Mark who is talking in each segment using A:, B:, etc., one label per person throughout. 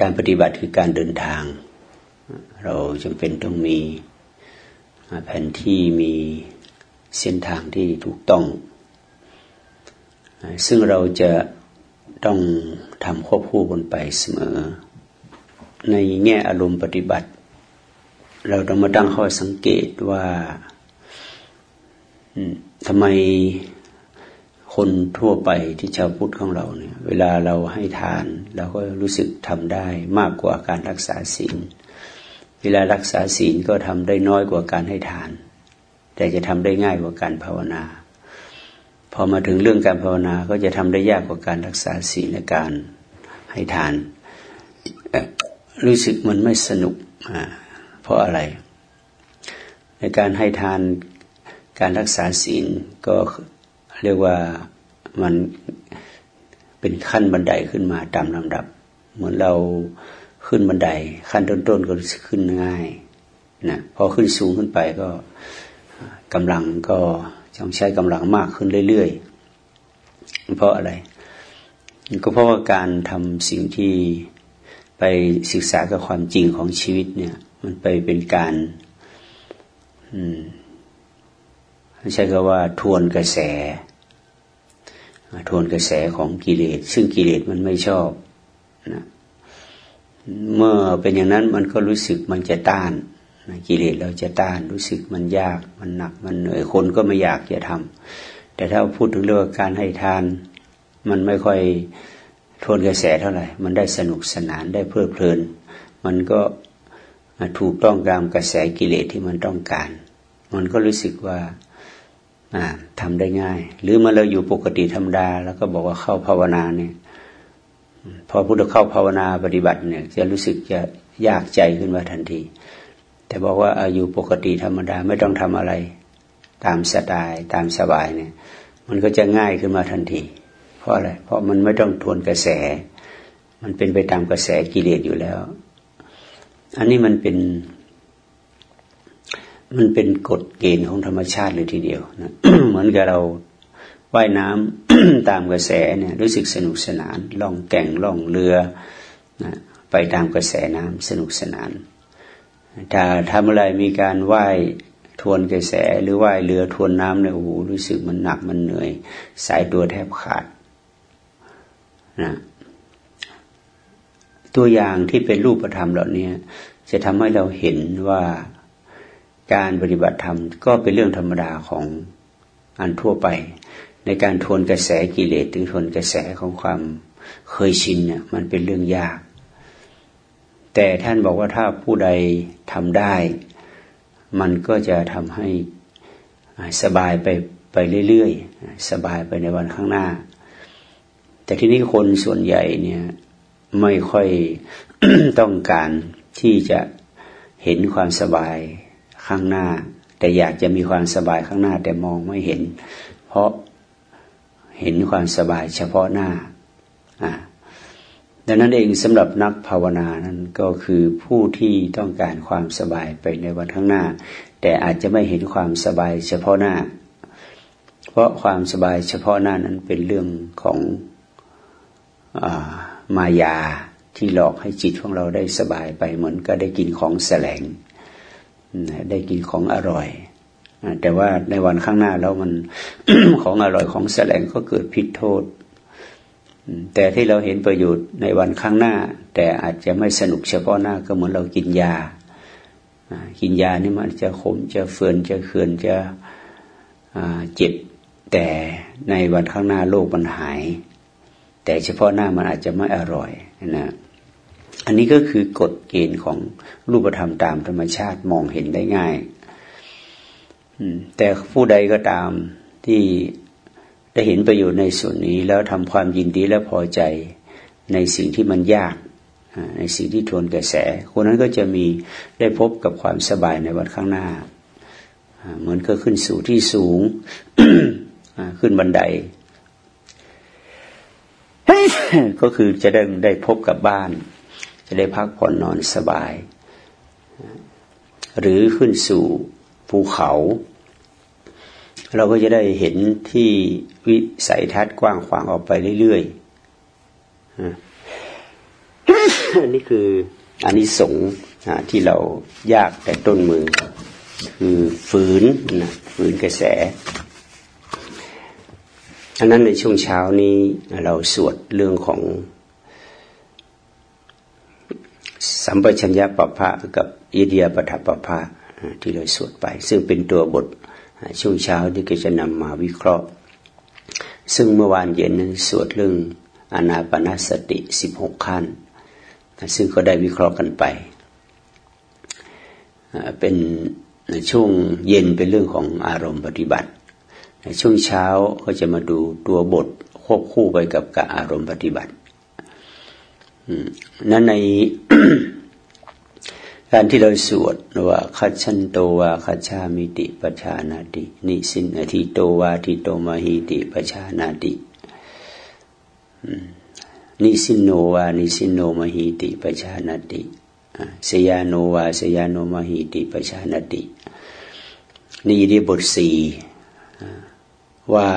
A: การปฏิบัติคือการเดินทาง เราจำเป็นต้องมีแผนที่มีเส้นทางที่ถูกต้อง ซึ่งเราจะต้องทำควบคู่กันไปเสมอ ในแง่อารมณ์ปฏิบัติ เราต้องมาตั้งข้อสังเกตว่าทำไม คนทั่วไปที่ชาวพุทธของเราเนี่ย เวลาเราให้ทานเราก็รู้สึกทำได้มากกว่าการรักษาศีล เวลารักษาศีลก็ทำได้น้อยกว่าการให้ทาน แต่จะทำได้ง่ายกว่าการภาวนา พอมาถึงเรื่องการภาวนาก็จะทำได้ยากกว่าการรักษาศีลและการให้ทาน รู้สึกมันไม่สนุกเพราะอะไร ในการให้ทานการรักษาศีลก็ เรียกว่ามันเป็นขั้นบันไดขึ้นมาตามลำดับ เหมือนเราขึ้นบันได ขั้นต้นๆก็ขึ้นง่ายนะพอขึ้นสูงขึ้นไปก็กำลังก็ต้องใช้กำลังมากขึ้นเรื่อยๆเพราะอะไร ก็เพราะว่าการทำสิ่งที่ไปศึกษากับความจริงของชีวิตเนี่ย มันไปเป็นการอืมใช้คำว่าทวนกระแส ทวนกระแสของกิเลสซึ่งกิเลสมันไม่ชอบนะเมื่อเป็นอย่างนั้นมันก็รู้สึกมันจะต้านกิเลสเราจะต้านรู้สึกมันยากมันหนักมันเหนื่อยคนก็ไม่อยากจะทำแต่ถ้าพูดถึงเรื่องการให้ทาน มันไม่ค่อยทวนกระแสเท่าไหร่ มันได้สนุกสนานได้เพลิดเพลิน มันก็ถูกต้องตามกระแสกิเลสที่มันต้องการ มันก็รู้สึกว่า ทำได้ง่าย หรือเมื่อเราอยู่ปกติธรรมดา แล้วก็บอกว่าเข้าภาวนาเนี่ย พอพุทธเข้าภาวนาปฏิบัติเนี่ย จะรู้สึกจะยากใจขึ้นมาทันที แต่บอกว่าอายู่ปกติธรรมดาไม่ต้องทำอะไร ตามสไตล์ตามสบายเนี่ย มันก็จะง่ายขึ้นมาทันที เพราะอะไร เพราะมันไม่ต้องทวนกระแส มันเป็นไปตามกระแสกิเลสอยู่แล้ว อันนี้มันเป็น มันเป็นกฎเกณฑ์ของธรรมชาติเลยทีเดียวนะเหมือนกับเราว่ายน้ำตามกระแสเนี่ยรู้สึกสนุกสนานล่องแก่งล่องเรือนะไปตามกระแสน้ำสนุกสนาน ถ้าทำอะไรมีการว่ายทวนกระแสหรือว่ายเรือทวนน้ำเนี่ยโอ้โหรู้สึกมันหนักมันเหนื่อย สายตัวแทบขาดนะตัวอย่างที่เป็นรูปธรรมเหล่านี้จะทำให้เราเห็นว่า การปฏิบัติธรรมก็เป็นเรื่องธรรมดาของอันทั่วไป ในการทวนกระแสกิเลสหรือทวนกระแสของความเคยชินเนี่ยมันเป็นเรื่องยาก แต่ท่านบอกว่าถ้าผู้ใดทำได้ มันก็จะทำให้สบายไปไปเรื่อยๆ สบายไปในวันข้างหน้า แต่ที่นี้คนส่วนใหญ่เนี่ยไม่ค่อยต้องการที่จะเห็นความสบาย ข้างหน้า แต่อยากจะมีความสบายข้างหน้าแต่มองไม่เห็น เพราะเห็นความสบายเฉพาะหน้าอ่าดังนั้นเองสำหรับนักภาวนานั้นก็คือผู้ที่ต้องการความสบายไปในวันข้างหน้า แต่อาจจะไม่เห็นความสบายเฉพาะหน้า เพราะความสบายเฉพาะหน้านั้นเป็นเรื่องของมายาที่หลอกให้จิตของเราได้สบายไปเหมือนก็ได้กินของแสลง ได้กินของอร่อย แต่ว่าในวันข้างหน้าแล้วมันของอร่อยของแสลงก็เกิดพิษโทษ แต่ที่เราเห็นประโยชน์ในวันข้างหน้า แต่อาจจะไม่สนุกเฉพาะหน้าก็เหมือนเรากินยา กินยานี่มันจะขมจะเฟือนจะเคือนจะเจ็บ แต่ในวันข้างหน้าโรคมันหาย แต่เฉพาะหน้ามันอาจจะไม่อร่อยนะ อันนี้ก็คือกฎเกณฑ์ของรูปธรรมตามธรรมชาติมองเห็นได้ง่ายแต่ผู้ใดก็ตามที่ได้เห็นประโยชน์ในส่วนนี้ แล้วทำความยินดีและพอใจในสิ่งที่มันยากในสิ่งที่ทวนกระแส คนนั้นก็จะมีได้พบกับความสบายในวันข้างหน้า เหมือนก็ขึ้นสู่ที่สูงขึ้นบันได ก็คือจะได้ได้พบกับบ้าน จะได้พักผ่อนนอนสบาย หรือขึ้นสู่ภูเขา เราก็จะได้เห็นที่วิสัยทัศน์กว้างขวางออกไปเรื่อยๆนี่คืออันนี้สงที่เรายากแต่ต้นมือ คือฝืนนะฝืนกระแสอันนั้นในช่วงเช้านี้เราสวดเรื่องของ สัมปชัญญะปภะกับอิเดียปฐปภะที่เราสวดไป ซึ่งเป็นตัวบทช่วงเช้าที่ก็จะนำมาวิเคราะห์ ซึ่งเมื่อวานเย็นนั้นสวดเรื่องอนาปนาสติสิบหกขั้น ซึ่งก็ได้วิเคราะห์กันไป เป็นช่วงเย็นเป็นเรื่องของอารมณ์ปฏิบัติ ช่วงเช้าก็จะมาดูตัวบทควบคู่ไปกับกับอารมณ์ปฏิบัติ นั้นในการที่เราสวดว่าคัจฉันโตวาคัจฉามิติปชานาติ นิสินอธิโตวาทิโตมหิติปชานาตินิสินโนวานิสินโนมหิติปชานาติสยาโนวาสยาโนมหิติปชานาติ นี่ที่บทสี่ว่า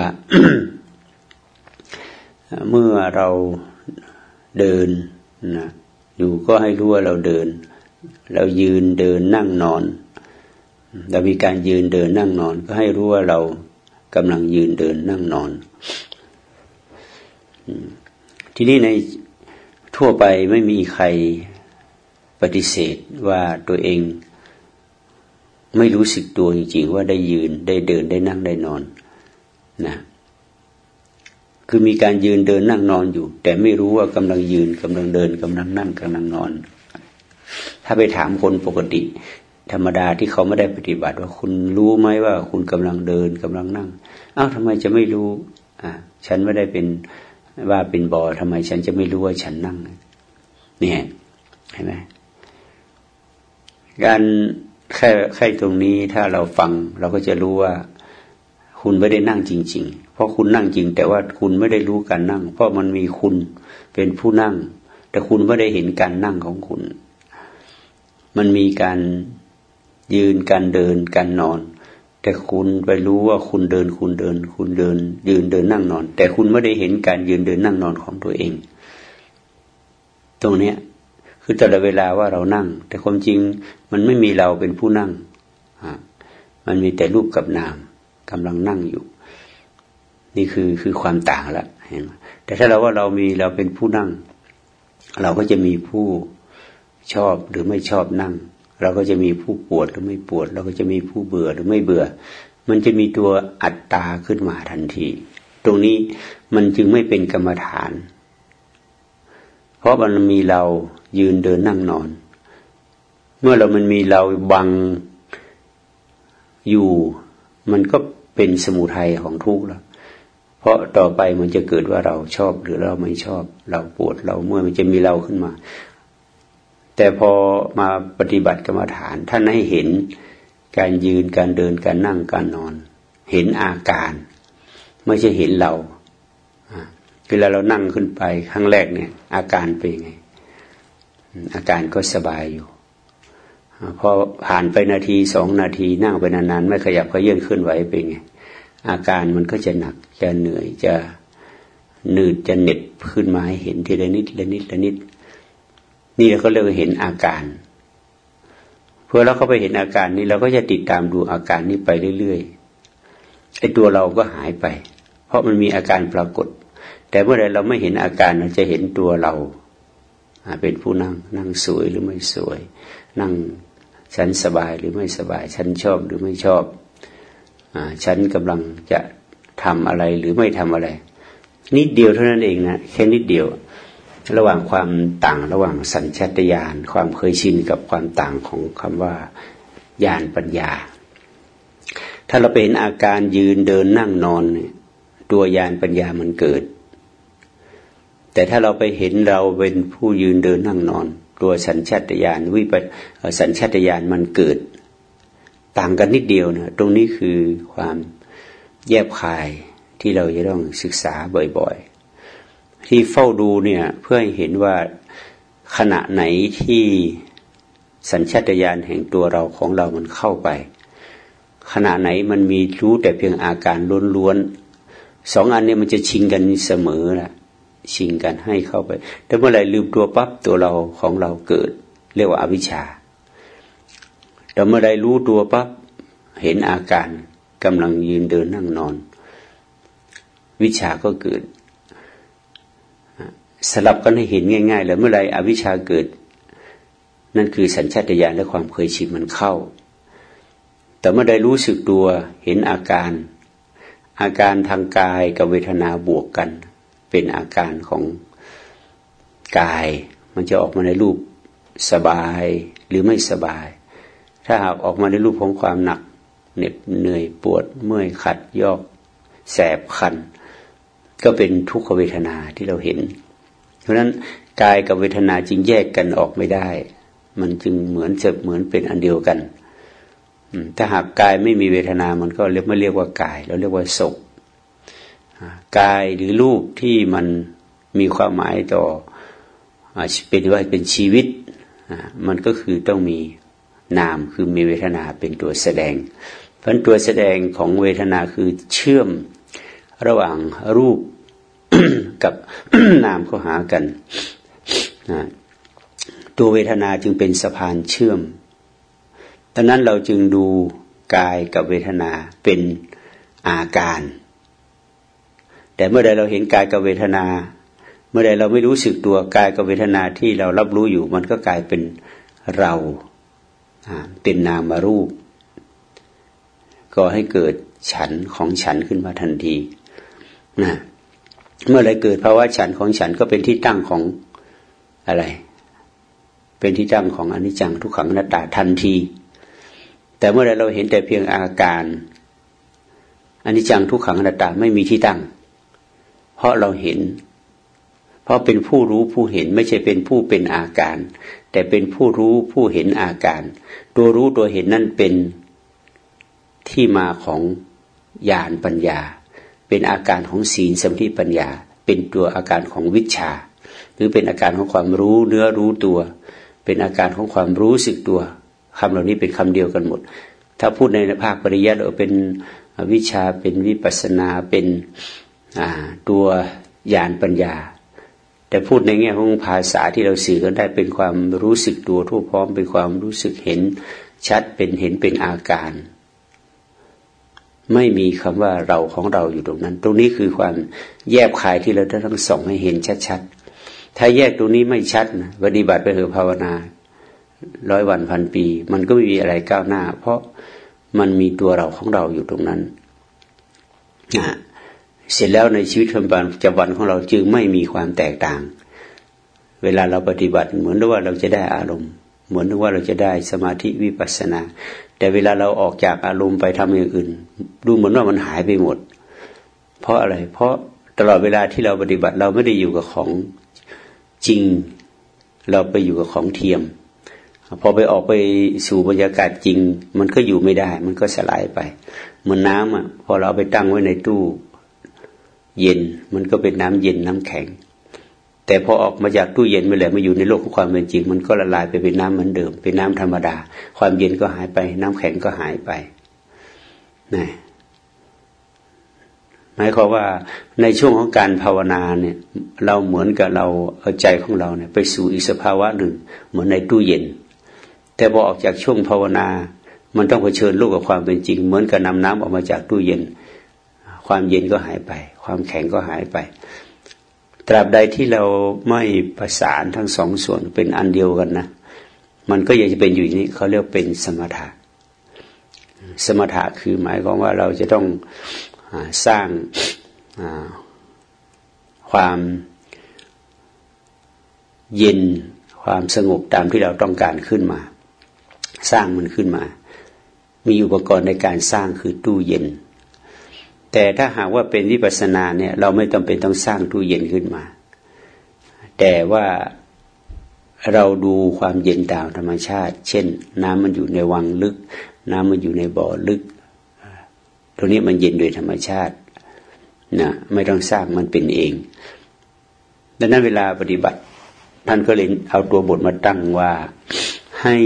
A: เมื่อเราเดิน นะอยู่ก็ให้รู้ว่าเราเดิน เรายืนเดินนั่งนอน เรามีการยืนเดินนั่งนอน ก็ให้รู้ว่าเรากำลังยืนเดินนั่งนอน ทีนี้ในทั่วไปไม่มีใครปฏิเสธว่าตัวเองไม่รู้สึกตัวจริงๆ ว่าได้ยืนได้เดินได้นั่งได้นอนนะ คือมีการยืนเดินนั่งนอนอยู่ แต่ไม่รู้ว่ากำลังยืนกำลังเดินกำลังนั่งกำลังนอน ถ้าไปถามคนปกติ ธรรมดาที่เขาไม่ได้ปฏิบัติว่าคุณรู้ไหมว่า คุณกำลังเดินกำลังนั่งอ้าวทำไมจะไม่รู้อ่าฉันไม่ได้เป็นว่าเป็นบอทำไมฉันจะไม่รู้ว่าฉันนั่งเนี่ยเห็นไหมการแค่แค่ตรงนี้ถ้าเราฟังเราก็จะรู้ว่า คุณไม่ได้นั่งจริง ๆ เพราะคุณนั่งจริง แต่ว่าคุณไม่ได้รู้การนั่ง เพราะมันมีคุณเป็นผู้นั่ง แต่คุณไม่ได้เห็นการนั่งของคุณ มันมีการยืนการเดินการนอน แต่คุณไปรู้ว่าคุณเดินคุณเดิน คุณเดิน ยืนเดินนั่งนอน แต่คุณไม่ได้เห็นการยืนเดินนั่งนอนของตัวเอง ตรงเนี้ยคือตลอดเวลาว่าเรานั่ง แต่ความจริงมันไม่มีเราเป็นผู้นั่ง มันมีแต่รูปกับนามกำลังนั่งอยู่ นี่คือคือความต่างละเห็นไหมแต่ถ้าเราว่าเรามีเราเป็นผู้นั่ง เราก็จะมีผู้ชอบหรือไม่ชอบนั่ง เราก็จะมีผู้ปวดหรือไม่ปวด เราก็จะมีผู้เบื่อหรือไม่เบื่อ มันจะมีตัวอัตตาขึ้นมาทันที ตรงนี้มันจึงไม่เป็นกรรมฐาน เพราะมันมีเรายืนเดินนั่งนอน เมื่อเรามันมีเราบังอยู่ มันก็เป็นสมุทัยของทุกข์แล้ว เพราะต่อไปมันจะเกิดว่าเราชอบหรือเราไม่ชอบ เราปวดเราเมื่อมันจะมีเราขึ้นมา แต่พอมาปฏิบัติกรรมฐานท่านให้เห็นการยืนการเดินการนั่งการนอน เห็นอาการ ไม่ใช่เห็นเราเวลาเรานั่งขึ้นไปครั้งแรกเนี่ย อาการเป็นไง อาการก็สบายอยู่พอผ่านไปนาทีสองนาทีนั่งไปนานๆ ไม่ขยับก็ยื่นขึ้นไหวเป็นไง อาการมันก็จะหนักจะเหนื่อยจะหนืดจะเหน็ดขึ้นมาให้เห็นทีละนิดละนิดละนิด นี่เราก็เรียกว่าเห็นอาการเพื่อเราเข้าไปเห็นอาการนี้เราก็จะติดตามดูอาการนี้ไปเรื่อยๆไอ้ตัวเราก็หายไป เพราะมันมีอาการปรากฏ แต่เมื่อไรเราไม่เห็นอาการเราจะเห็นตัวเราเป็นผู้นั่ง นั่งสวยหรือไม่สวย นั่งฉันสบายหรือไม่สบาย ฉันชอบหรือไม่ชอบ ฉันกำลังจะทำอะไรหรือไม่ทำอะไร นิดเดียวเท่านั้นเองนะแค่นิดเดียว ระหว่างความต่างระหว่างสัญชาตญาณความเคยชินกับความต่างของคำว่าญาณปัญญา ถ้าเราเป็นอาการยืนเดินนั่งนอนตัวญาณปัญญามันเกิด แต่ถ้าเราไปเห็นเราเป็นผู้ยืนเดินนั่งนอน ตัวสัญชาตญาณวิปสัญชาตญาณมันเกิด ต่างกันนิดเดียวนะตรงนี้คือความแยบคายที่เราจะต้องศึกษาบ่อยๆ ที่เฝ้าดูเนี่ยเพื่อให้เห็นว่าขณะไหนที่สัญชาตญาณแห่งตัวเราของเรามันเข้าไป ขณะไหนมันมีรู้แต่เพียงอาการล้วนๆสองอันนี้มันจะชิงกันเสมอแหละชิงกันให้เข้าไปแต่เมื่อไรลืมตัวปั๊บตัวเราของเราเกิด เรียกว่าอาวิชชา แต่เมื่อไรรู้ตัวปั๊บเห็นอาการกำลังยืนเดินนั่งนอน วิชาก็เกิด สลับกันให้เห็นง่ายๆเลยเมื่อไรอวิชชาเกิด นั่นคือสัญชาตญาณและความเคยชินมันเข้า แต่เมื่อใดรู้สึกตัวเห็นอาการ อาการทางกายกับเวทนาบวกกัน เป็นอาการของกาย มันจะออกมาในรูปสบายหรือไม่สบาย ถ้าหากออกมาในรูปของความหนักเหน็บเหนื่อยปวดเมื่อยขัดยอกแสบคัน ก็เป็นทุกขเวทนาที่เราเห็น เพราะนั้นกายกับเวทนาจึงแยกกันออกไม่ได้ มันจึงเหมือนเจะเหมือนเป็นอันเดียวกันถ้าหากกายไม่มีเวทนามันก็เรียกไม่เรียกว่ากาย เราเรียกว่าศกกายหรือรูปที่มันมีความหมายต่อเป็นว่าเป็นชีวิตมันก็คือต้องมี นามคือมีเวทนาเป็นตัวแสดง เพราะตัวแสดงของเวทนาคือเชื่อมระหว่างรูปกับนามเข้าหากันนะตัวเวทนาจึงเป็นสะพานเชื่อมดังนั้นเราจึงดูกายกับเวทนาเป็นอาการ แต่เมื่อใดเราเห็นกายกับเวทนา เมื่อใดเราไม่รู้สึกตัวกายกับเวทนาที่เรารับรู้อยู่ มันก็กลายเป็นเรา เป็นนามารูป ก็ให้เกิดฉันของฉันขึ้นมาทันทีนะเมื่อไรเกิดภาวะฉันของฉันก็เป็นที่ตั้งของอะไร เป็นที่ตั้งของอนิจจังทุกขังนัตตาทันที แต่เมื่อไรเราเห็นแต่เพียงอาการอนิจจังทุกขังนัตตาไม่มีที่ตั้ง เพราะเราเห็น เพราะเป็นผู้รู้ผู้เห็นไม่ใช่เป็นผู้เป็นอาการ แต่เป็นผู้รู้ผู้เห็นอาการ ตัวรู้ตัวเห็นนั่นเป็นที่มาของญาณปัญญา เป็นอาการของศีลสมาธิปัญญา เป็นตัวอาการของวิชา หรือเป็นอาการของความรู้เนื้อรู้ตัว เป็นอาการของความรู้สึกตัวคำเหล่านี้เป็นคำเดียวกันหมด ถ้าพูดในภาคปริยัติเราเป็นวิชาเป็นวิปัสนาเป็นตัวญาณปัญญา แต่พูดในแง่ของภาษาที่เราสื่อกันได้เป็นความรู้สึกตัวทั่วพร้อม เป็นความรู้สึกเห็นชัดเป็นเห็นเป็นอาการ ไม่มีคำว่าเราของเราอยู่ตรงนั้น ตรงนี้คือความแยบคายที่เราต้องส่องให้เห็นชัดๆถ้าแยกตรงนี้ไม่ชัดนะปฏิบัติไปเถอะภาวนาร้อยวันพันปี มันก็ไม่มีอะไรก้าวหน้า เพราะมันมีตัวเราของเราอยู่ตรงนั้นนะ เสร็จแล้วในชีวิตประจำวันของเราจึงไม่มีความแตกต่าง เวลาเราปฏิบัติเหมือนว่าเราจะได้อารมณ์ เหมือนว่าเราจะได้สมาธิวิปัสสนา แต่เวลาเราออกจากอารมณ์ไปทำอย่างอื่น ดูเหมือนว่ามันหายไปหมด เพราะอะไร เพราะตลอดเวลาที่เราปฏิบัติเราไม่ได้อยู่กับของจริง เราไปอยู่กับของเทียม พอไปออกไปสู่บรรยากาศจริง มันก็อยู่ไม่ได้ มันก็สลายไปเหมือนน้ำอะพอเราไปตั้งไว้ในตู้ เย็นมันก็เป็นน้ำเย็นน้ำแข็ง แต่พอออกมาจากตู้เย็นไปแล้วมาอยู่ในโลกของความเป็นจริง มันก็ละลายไปเป็นน้ำเหมือนเดิม เป็นน้ำธรรมดา ความเย็นก็หายไป น้ำแข็งก็หายไปนะหมายความว่าในช่วงของการภาวนาเนี่ย เราเหมือนกับเราเอาใจของเราเนี่ย ไปสู่อีกสภาวะหนึ่ง เหมือนในตู้เย็น แต่พอออกจากช่วงภาวนา มันต้องเผชิญโลกกับความเป็นจริง เหมือนกับนำน้ำออกมาจากตู้เย็น ความเย็นก็หายไป ความแข็งก็หายไป ตราบใดที่เราไม่ประสานทั้งสองส่วนเป็นอันเดียวกันนะ มันก็ยังจะเป็นอยู่นี้เขาเรียกเป็นสมถะ สมถะคือหมายความว่าเราจะต้องอสร้างความเย็นความสงบตามที่เราต้องการขึ้นมา สร้างมันขึ้นมา มีอุปกรณ์ในการสร้างคือตู้เย็น แต่ถ้าหากว่าเป็นวิปัสสนาเนี่ย เราไม่ต้องเป็นต้องสร้างตู้เย็นขึ้นมา แต่ว่าเราดูความเย็นตามธรรมชาติ เช่น น้ำมันอยู่ในวังลึก น้ำมันอยู่ในบ่อลึกตรงนี้มันเย็นโดยธรรมชาตินะไม่ต้องสร้างมันเป็นเอง ดังนั้นเวลาปฏิบัติ ท่านก็เลยเอาตัวบทมาตั้งว่าให้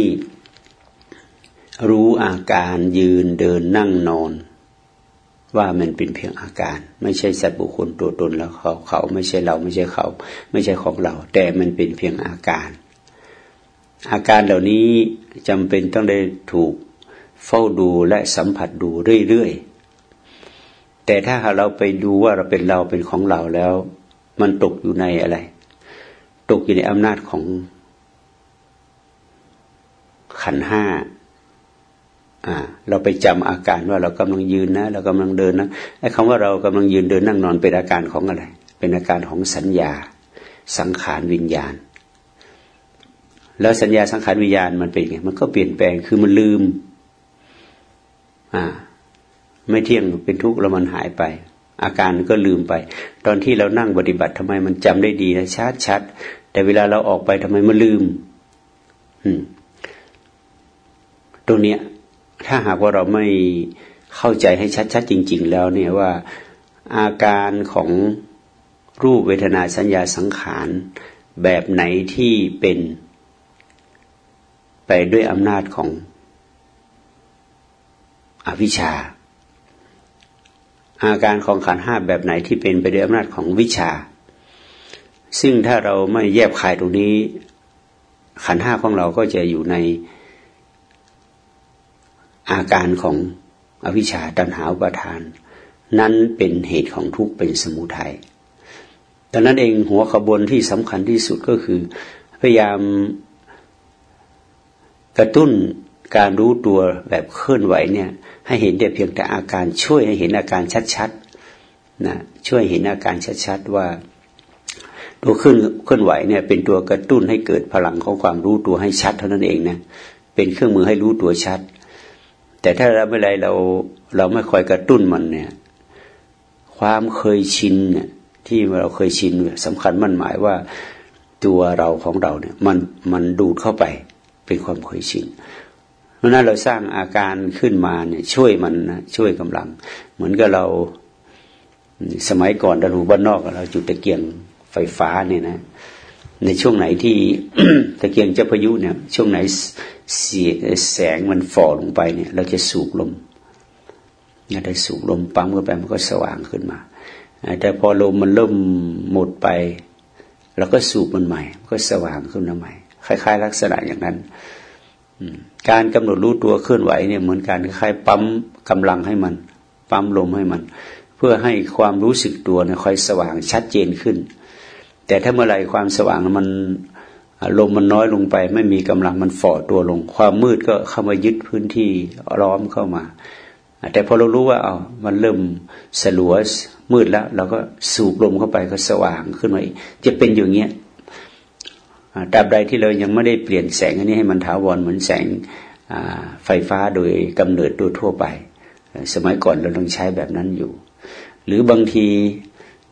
A: รู้อาการยืนเดินนั่งนอน ว่ามันเป็นเพียงอาการ ไม่ใช่สัตว์บุคคลตัวตนแล้วเขาเขาไม่ใช่เราไม่ใช่เขา ไม่ใช่ของเรา แต่มันเป็นเพียงอาการ อาการเหล่านี้จำเป็นต้องได้ถูกเฝ้าดูและสัมผัสดูเรื่อยๆแต่ถ้าเราไปดูว่าเราเป็นเราเป็นของเราแล้ว มันตกอยู่ในอะไร ตกอยู่ในอำนาจของขันห้า อ่า เราไปจำอาการว่าเรากำลังยืนนะเรากำลังเดินนะไอ้คำว่าเรากำลังยืนเดินนั่งนอนเป็นอาการของอะไร เป็นอาการของสัญญา สังขารวิญญาณ แล้วสัญญาสังขารวิญญาณมันเป็นไงมันก็เปลี่ยนแปลงคือมันลืม อ่า ไม่เที่ยงเป็นทุกข์แล้วมันหายไป อาการก็ลืมไป ตอนที่เรานั่งปฏิบัติทำไมมันจำได้ดีนะชัดชัดแต่เวลาเราออกไปทำไมมันลืม อืม ตรงเนี้ย ถ้าหากว่าเราไม่เข้าใจให้ชัดๆจริง ๆ แล้วเนี่ยว่าอาการของรูปเวทนาสัญญาสังขารแบบไหนที่เป็น ไปด้วยอำนาจของอวิชชา อาการของขันห้าแบบไหนที่เป็นไปด้วยอำนาจของวิชา ซึ่งถ้าเราไม่แยบคายตรงนี้ ขันห้าของเราก็จะอยู่ใน อาการของอวิชชาตัณหาอุปาทาน นั้นเป็นเหตุของทุกข์เป็นสมุทัยดังนั้นเองหัวขบวนที่สำคัญที่สุดก็คือ พยายามกระตุ้นการรู้ตัวแบบเคลื่อนไหวเนี่ย ให้เห็นได้เพียงแต่อาการช่วยให้เห็นอาการชัดๆนะช่วยเห็นอาการชัดๆว่า ตัวเคลื่อนเคลื่อนไหวเนี่ย เป็นตัวกระตุ้นให้เกิดพลังของความรู้ตัวให้ชัดเท่านั้นเองนะเป็นเครื่องมือให้รู้ตัวชัด แต่ถ้าเราไม่ไรเราเราไม่คอยกระตุ้นมันเนี่ย ความเคยชินเนี่ยที่เราเคยชินสำคัญมั่นหมายว่าตัวเราของเราเนี่ย มันมันดูดเข้าไปเป็นความเคยชินเพราะนั้นเราสร้างอาการขึ้นมาเนี่ยช่วยมันนะช่วยกำลัง เหมือนกับเราสมัยก่อนเราดูบ้านนอกเราจุดตะเกียงไฟฟ้าเนี่ยนะ ในช่วงไหนที่ตะเกียงเจ้าพายุเนี่ย ช่วงไหนเสียแสงมันฝ่อลงไปเนี่ย เราจะสูบลมเนี่ยได้สูบลมปั๊มเข้าไปมันก็สว่างขึ้นมา แต่พอลมมันเริ่มหมดไปเราก็สูบมันใหม่ ก็สว่างขึ้นมาใหม่ คล้าย ๆ ลักษณะอย่างนั้นการกำหนดรู้ตัวเคลื่อนไหวเนี่ยเหมือนการคล้ายๆปั๊มกำลังให้มัน ปั๊มลมให้มัน เพื่อให้ความรู้สึกตัวเนี่ยค่อยสว่างชัดเจนขึ้น แต่ถ้าเมื่อไรความสว่างมันลมมันน้อยลงไป ไม่มีกำลังมันฝ่อตัวลง ความมืดก็เข้ามายึดพื้นที่ล้อมเข้ามา แต่พอเรารู้ว่าเอามันเริ่มสลัวมืดแล้ว เราก็สูบลมเข้าไปก็สว่างขึ้นมาอีกจะเป็นอย่างเงี้ยตราบใดที่เรายังไม่ได้เปลี่ยนแสงอันนี้ให้มันถาวรเหมือนแสงไฟฟ้าโดยกำเนิดโดยทั่วไป สมัยก่อนเราต้องใช้แบบนั้นอยู่ หรือบางที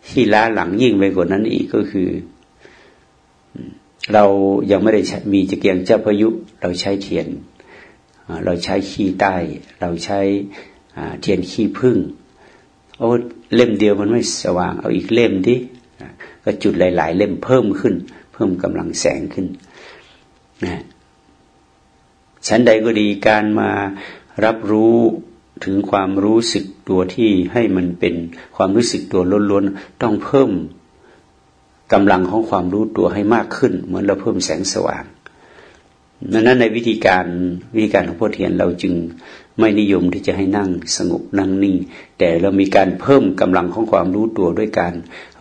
A: ที่ล้าหลังยิ่งไปกว่านั้นอีกก็คือ เรายังไม่ได้มีจะเกียงเจ้าพายุ เราใช้เทียน เราใช้ขี้ใต้ เราใช้เทียนขี้พึ่งโอ้เล่มเดียวมันไม่สว่าง เอาอีกเล่มดิก็จุดหลาย ๆ เล่มเพิ่มขึ้น เพิ่มกำลังแสงขึ้นนะชั้นใดก็ดีการมารับรู้ ถึงความรู้สึกตัวที่ให้มันเป็นความรู้สึกตัวล้วนๆต้องเพิ่มกำลังของความรู้ตัวให้มากขึ้น เหมือนเราเพิ่มแสงสว่างดังนั้นในวิธีการวิธีการของพ่อเทียนเราจึงไม่นิยมที่จะให้นั่งสงบนั่งนิ่ง แต่เรามีการเพิ่มกำลังของความรู้ตัวด้วยการ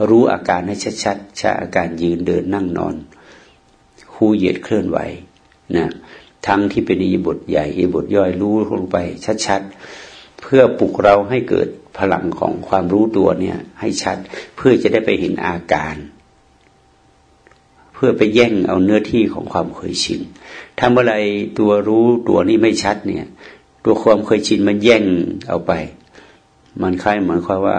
A: รู้อาการให้ชัดๆช้อาการยืนเดินนั่งนอน คู่เหยียดเคลื่อนไหวนะทั้งที่เป็นอิบทใหญ่อิบทย่อยรู้ลงไปชัดๆ เพื่อปลุกเราให้เกิดพลังของความรู้ตัวเนี่ย ให้ชัดเพื่อจะได้ไปเห็นอาการ เพื่อไปแย่งเอาเนื้อที่ของความเคยชินถ้าเมื่อไรตัวรู้ตัวนี้ไม่ชัดเนี่ย ตัวความเคยชินมันแย่งเอาไป มันคล้ายเหมือนความว่า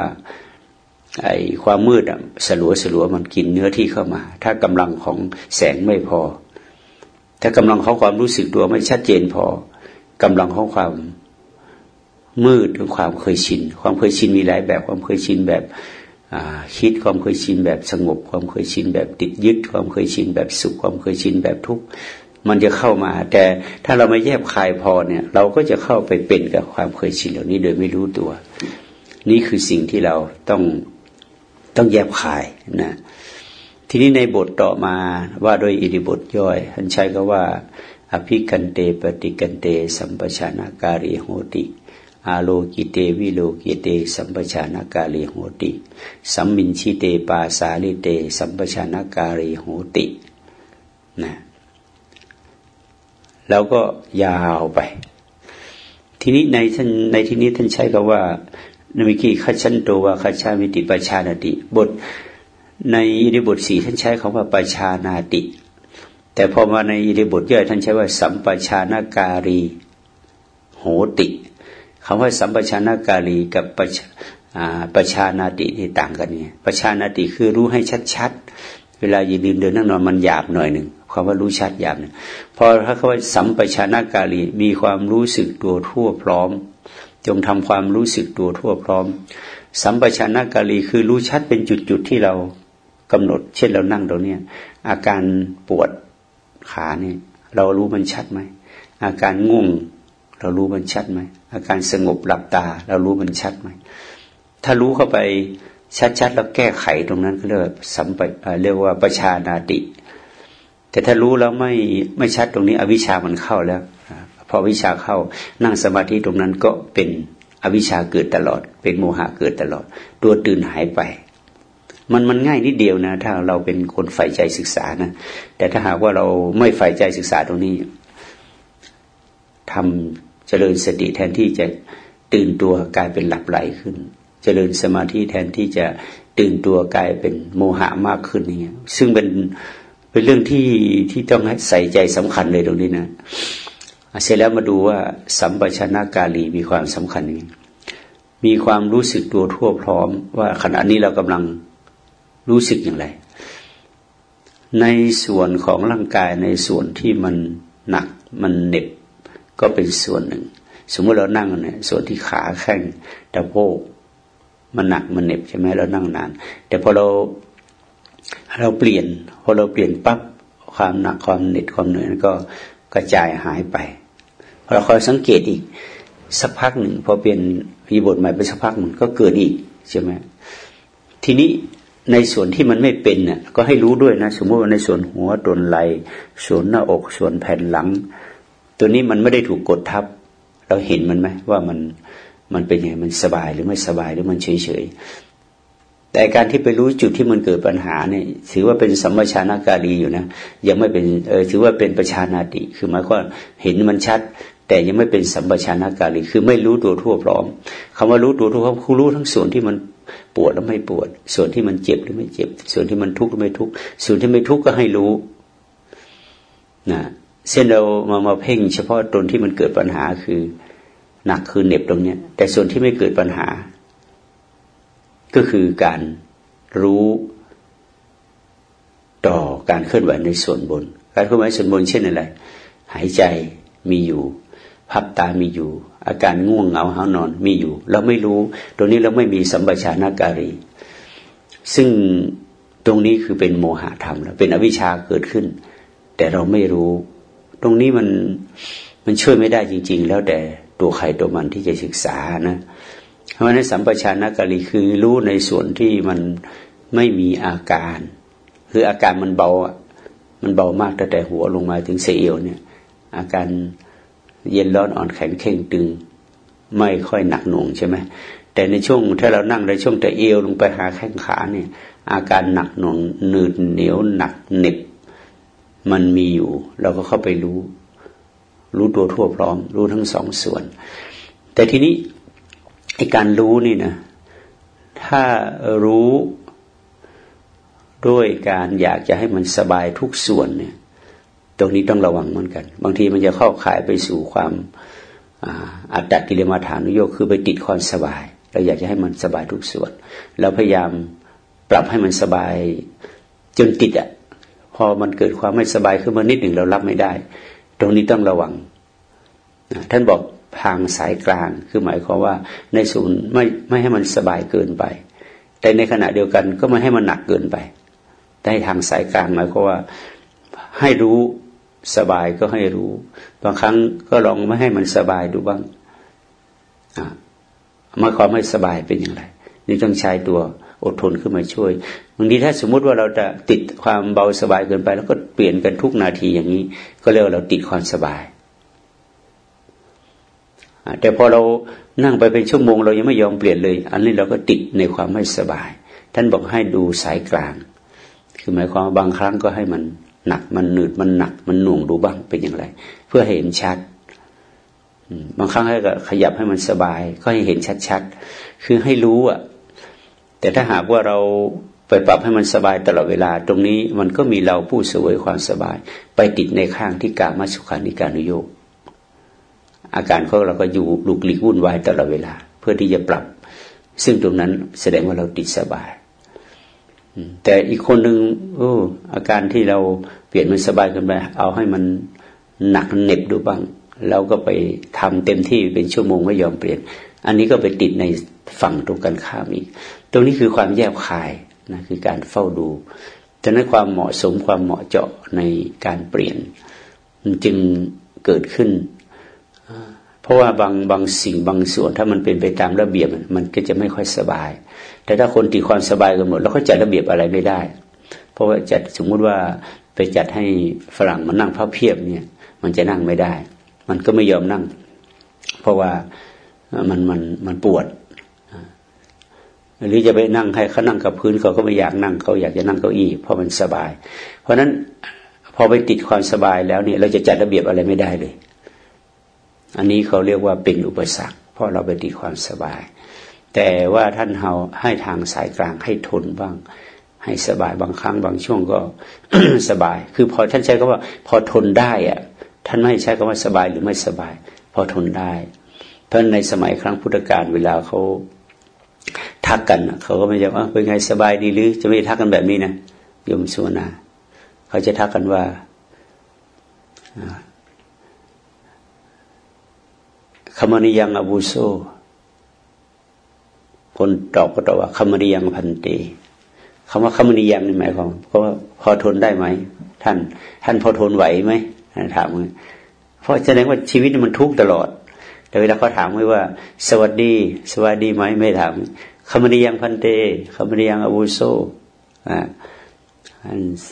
A: ไอ้ความมืดอะสลัวสลัวมันกินเนื้อที่เข้ามา ถ้ากำลังของแสงไม่พอ ถ้ากำลังของความรู้สึกตัวไม่ชัดเจนพอกำลังของความ มืดหรือความเคยชิน ความเคยชินมีหลายแบบ ความเคยชินแบบคิด ความเคยชินแบบสงบ ความเคยชินแบบติดยึด ความเคยชินแบบสุข ความเคยชินแบบทุกข์ มันจะเข้ามา แต่ถ้าเราไม่แยบคายพอเนี่ย เราก็จะเข้าไปเป็นกับความเคยชินเหล่านี้โดยไม่รู้ตัว นี่คือสิ่งที่เราต้องต้องแยบขายนะ ทีนี้ในบทต่อมาว่าโดยอิริบทย่อยท่านใช้ก็ว่าอภิกันเตปฏิกันเต สัมปชานาการิโหติ อาโลกิเตวิโลกิเต สัมปชานาการิโหติ สัมมินชิเตปาสาลิเต สัมปชานาการิโหตินะแล้วก็ยาวไป ทีนี้ในท่านในที่นี้ท่านใช้คำว่านมิกีขัชันโตวาขัชามิติปชานติ บทในอิริบทสีท่านใช้คำว่าปชานาติ แต่พอมาในอิริบทย่อยท่านใช้ว่า สัมปชานาการีโหติ คำว่าสัมปชานาการีกับปชประชานาตินี่ต่างกันเนี่ยประชานาติคือรู้ให้ชัดๆ เวลายืนเดินนั่งนอนมันหยาบหน่อยหนึ่งความว่ารู้ชัดหยาบเนี่ยพอถ้าเขาว่าสัมปชานาการีมีความรู้สึกตัวทั่วพร้อม จงทำความรู้สึกตัวทั่วพร้อม สัมปชานาการีคือรู้ชัดเป็นจุดๆที่เรากำหนด เช่นเรานั่งตรงนี้อาการปวดขาเนี่ยเรารู้มันชัดไหมอาการง่วง เรารู้มันชัดไหมอาการสงบหลับตา เรารู้มันชัดไหมถ้ารู้เข้าไปชัดๆแล้วแก้ไขตรงนั้นก็เรียกว่าสัมปเรียกว่าประชานาติ แต่ถ้ารู้แล้วไม่ไม่ชัดตรงนี้ อวิชามันเข้าแล้วพอวิชาเข้านั่งสมาธิตรงนั้นก็เป็นอวิชาเกิดตลอด เป็นโมหะเกิดตลอด ตัวตื่นหายไป มันมันง่ายนิดเดียวนะ ถ้าเราเป็นคนใฝ่ใจศึกษานะแต่ถ้าหากว่าเราไม่ใฝ่ใจศึกษาตรงนี้ทำ เจริญสติแทนที่จะตื่นตัวกลายเป็นหลับไหลขึ้น เจริญสมาธิแทนที่จะตื่นตัวกลายเป็นโมหะมากขึ้นนี่ยซึ่งเป็นเป็นเรื่องที่ที่ต้องใส่ใจสำคัญเลยตรงนี้นะเสร็จแล้วมาดูว่าสัมปชนะกาลีมีความสำคัญยังมีความรู้สึกตัวทั่วพร้อม ว่าขณะนี้เรากำลังรู้สึกอย่างไร ในส่วนของร่างกายในส่วนที่มันหนักมันเหน็บ ก็เป็นส่วนหนึ่ง สมมติเรานั่งเนี่ยส่วนที่ขาแข้งตะโพกมันหนักมันเหน็บใช่ไหมเรานั่งนาน แต่พอเราเราเปลี่ยน พอเราเปลี่ยนปั๊บความหนักความเหน็ดความเหนื่อยก็กระจายหายไปเราคอยสังเกตอีก สักพักหนึ่งพอเปลี่ยนพีบทใหม่ไปสักพักหนึ่งก็เกิดอีกใช่ไหมทีนี้ในส่วนที่มันไม่เป็นเนี่ยก็ให้รู้ด้วยนะ สมมติว่าในส่วนหัวตนไหลส่วนหน้าอกส่วนแผ่นหลัง ตัวนี้มันไม่ได้ถูกกดทับ เราเห็นมันไหมว่ามันมันเป็นยังไงมันสบายหรือไม่สบายหรือมันเฉยเฉยแต่การที่ไปรู้จุดที่มันเกิดปัญหาเนี่ยถือว่าเป็นสัมปชานาการีอยู่นะยังไม่เป็นเออถือว่าเป็นประชานาติ คือหมายความเห็นมันชัด แต่ยังไม่เป็นสัมปชานาการีคือไม่รู้ตัวทั่วพร้อมคำว่ารู้ตัวทั่วพร้อมคือรู้ทั้งส่วนที่มันปวดแล้วไม่ปวด ส่วนที่มันเจ็บหรือไม่เจ็บ ส่วนที่มันทุกข์หรือไม่ทุกข์ส่วนที่ไม่ทุกข์ก็ให้รู้นะ เส้นเรามามาเพ่ง เฉพาะตนที่มันเกิดปัญหาคือหนักคือเน็บตรงเนี้ย แต่ส่วนที่ไม่เกิดปัญหา ก็คือการรู้ต่อการเคลื่อนไหวในส่วนบน การเคลื่อนไหวส่วนบนเช่นอะไร หายใจมีอยู่ พับตามีอยู่ อาการง่วงเหงาหานอนมีอยู่ เราไม่รู้ ตรงนี้เราไม่มีสัมปชานาการี ซึ่งตรงนี้คือเป็นโมหะธรรมแล้วเป็นอวิชชาเกิดขึ้น แต่เราไม่รู้ ตรงนี้มันมันช่วยไม่ได้จริง ๆ แล้วแต่ตัวใครตัวมันที่จะศึกษานะ เพราะฉะนั้นสัมปชานาการีคือรู้ในส่วนที่มันไม่มีอาการ คืออาการมันเบามันเบามากตั้งแต่หัวลงมาถึงเสียวเนี่ย อาการเย็นร้อนอ่อนแข็งเข่งตึง ไม่ค่อยหนักหน่วงใช่ไหมแต่ในช่วงถ้าเรานั่งในช่วงแต่เอวลงไปหาแข้งขาเนี่ย อาการหนักหน่วงหนืดเหนียวหนักเหน็บ มันมีอยู่ เราก็เข้าไปรู้ รู้ตัวทั่วพร้อม รู้ทั้งสองส่วน แต่ทีนี้ไอการรู้นี่นะ ถ้ารู้ด้วยการอยากจะให้มันสบายทุกส่วนเนี่ย ตรงนี้ต้องระวังเหมือนกัน บางทีมันจะเข้าข่ายไปสู่ความอัตตกิเลมาฐานุโยคคือไปติดความสบาย เราอยากจะให้มันสบายทุกส่วน แล้วพยายามปรับให้มันสบายจนติดอะ อมันเกิดความไม่สบายขึ้นมานิดหนึ่งเรารับไม่ได้ ตรงนี้ต้องระวังท่านบอกทางสายกลางคือหมายความว่าในศูนย์ไม่ไม่ให้มันสบายเกินไป แต่ในขณะเดียวกันก็ไม่ให้มันหนักเกินไป ได้ทางสายกลางหมายความว่าให้รู้สบายก็ให้รู้ บางครั้งก็ลองไม่ให้มันสบายดูบ้างเมาความไม่สบายเป็นอย่างไร นี่ต้องใช้ตัว อดทนขึ้นมาช่วยบางทีถ้าสมมุติว่าเราจะติดความเบาสบายเกินไป แล้วก็เปลี่ยนกันทุกนาทีอย่างนี้ ก็เรียกว่าเราติดความสบาย แต่พอเรานั่งไปเป็นชั่วโมง เรายังไม่ยอมเปลี่ยนเลย อันนี้เราก็ติดในความไม่สบาย ท่านบอกให้ดูสายกลาง คือหมายความบางครั้งก็ให้มันหนักมันหนืดมันหนัก มันหน่วงดูบ้างเป็นอย่างไร เพื่อเห็นชัดบางครั้งให้ก็ขยับให้มันสบาย ก็ให้เห็นชัดๆ คือให้รู้อะ แต่ถ้าหากว่าเราไปปรับให้มันสบายตลอดเวลา ตรงนี้มันก็มีเราผู้สวยความสบาย ไปติดในข้างที่กามาสุขานิการุโยกอาการเขาเราก็อยู่ลุกหลีกวุ่นวายตลอดเวลา เพื่อที่จะปรับ ซึ่งตรงนั้นแสดงว่าเราติดสบายแต่อีกคนหนึ่งโอ้อาการที่เราเปลี่ยนมันสบายกันไปเอาให้มันหนักเหน็บดูบ้างเราก็ไปทำเต็มที่เป็นชั่วโมงไม่ยอมเปลี่ยน อันนี้ก็ไปติดใน ฝั่งตรงกันข้ามอีก ตรงนี้คือความแยบคายนะคือการเฝ้าดูฉะนั้นความเหมาะสมความเหมาะเจาะในการเปลี่ยนมันจึงเกิดขึ้น เพราะว่าบางบางสิ่งบางส่วนถ้ามันเป็นไปตามระเบียบมันก็จะไม่ค่อยสบาย แต่ถ้าคนตีความสบายกันหมด แล้วก็จัดระเบียบอะไรไม่ได้ เพราะว่าจัดสมมุติว่าไปจัดให้ฝรั่งมานั่งพับเพียบเนี่ย มันจะนั่งไม่ได้ มันก็ไม่ยอมนั่ง เพราะว่ามันมันมันปวด หรือจะไปนั่งให้เขานั่งกับพื้นเขาก็ไม่อยากนั่งเขาอยากจะนั่งเก้าอี้เพราะมันสบาย เพราะฉะนั้นพอไปติดความสบายแล้วเนี่ย เราจะจัดระเบียบอะไรไม่ได้เลย อันนี้เขาเรียกว่าเป็นอุปสรรค เพราะเราไปติดความสบาย แต่ว่าท่านเฮาให้ทางสายกลางให้ทนบ้าง ให้สบายบางครั้งบางช่วงก็สบาย คือพอท่านใช้ก็ว่า พอทนได้อะท่านไม่ใช้คำว่าสบายหรือไม่สบาย พอทนได้ เพราะในสมัยครั้งพุทธกาลเวลาเขา ทักกันเขาก็ไม่จะว่าเป็นไงสบายดีหรือ จะไม่ทักกันแบบนี้นะโยมสุวรรณาเขาจะทักกันว่าคำนิยังอบูโซคนตอบก็ตอบว่าคำนิยังพันเตคำว่าคำนิยังนี่หมายความเพราะว่าพอทนได้ไหมท่าน ท่านพอทนไหวไหมถามเพราะแสดงว่าชีวิตมันทุกข์ตลอด แต่เวลาเขาถามว่า สวัสดี สวัสดีไหมไม่ถาม คำนิยังพันเตคำนิยังอาวุโสอ่า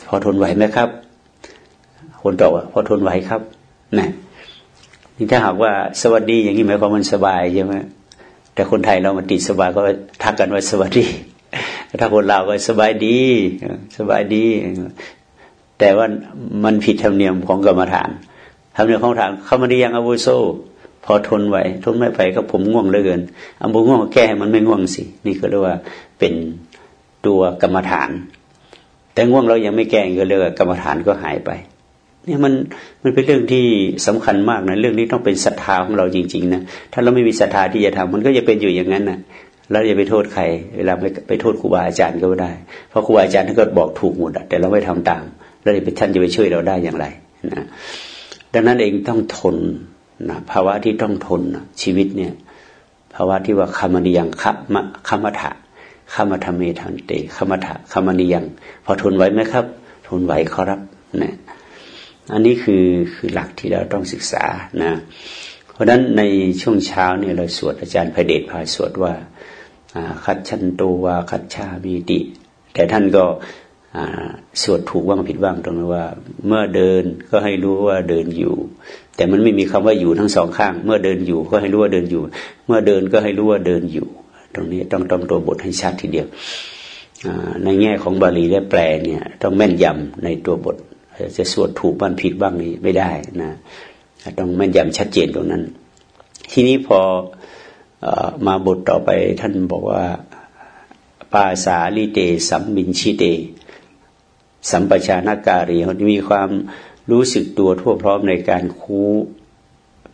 A: พอทนไหวไหมครับ คนตอบว่าพอทนไหวครับนะนี่ถ้าหากว่าสวัสดีอย่างนี้หมายความมันสบายใช่ไหมแต่คนไทยเรามาติดสบายก็ทักกันว่าสวัสดี ถ้าคนลาวก็สบายดี สบายดี แต่ว่ามันผิดธรรมเนียมของกรรมฐานธรรมเนียมของฐานเขามาดียังอาวุโส อทนไหวทนไม่ไปก็ผมง่วงเหลือเกินอาบุง่วงแก้ให้มันไม่ง่วงสินี่ก็เรียกว่าเป็นตัวกรรมฐาน แต่ง่วงเรายังไม่แก้ก็เรียกว่ากรรมฐานก็หายไปเนี่ยมันมันเป็นเรื่องที่สำคัญมากนะเรื่องนี้ต้องเป็นศรัทธาของเราจริงๆนะถ้าเราไม่มีศรัทธาที่จะทำมันก็จะเป็นอยู่อย่างนั้นนะเราอย่าไปโทษใครเวลาไปไปโทษครูบาอาจารย์ก็ไม่ได้ เพราะครูบาอาจารย์ท่านก็บอกถูกหมดแต่เราไม่ทำตาม แล้วท่านจะไปช่วยเราได้อย่างไรนะดังนั้นเองต้องทน นะภาวะที่ต้องทนชีวิตเนี่ยภาวะที่ว่าคามนิยังคมะคมถะคมธรรมเมทันเตคมถะคมนิยัง พอทนไหวไหมครับ ทนไหวครับนะอันนี้คือคือหลักที่เราต้องศึกษานะ เพราะฉะนั้นในช่วงเช้าเนี่ยเราสวดอาจารย์พระเดชพาสวดว่าคัดชันโตวาคัดชามีติ แต่ท่านก็ สวดถูกบ้างผิดบ้างตรงนี้ว่า เมื่อเดินก็ให้รู้ว่าเดินอยู่ แต่มันไม่มีคำว่าอยู่ทั้งสองข้าง เมื่อเดินอยู่ก็ให้รู้ว่าเดินอยู่ เมื่อเดินก็ให้รู้ว่าเดินอยู่ ตรงนี้ต้องต้องตัวบทให้ชัดทีเดียวในแง่ของบาลีและแปลเนี่ยต้องแม่นยำในตัวบท จะสวดถูกบ้างผิดบ้างนี้ไม่ได้นะต้องแม่นยำชัดเจนตรงนั้น ทีนี้พออมาบทต่อไปท่านบอกว่าปาสาริเตสัมมิญชิเต สัมปชานาการีมันมีความรู้สึกตัวทั่วพร้อมในการคู้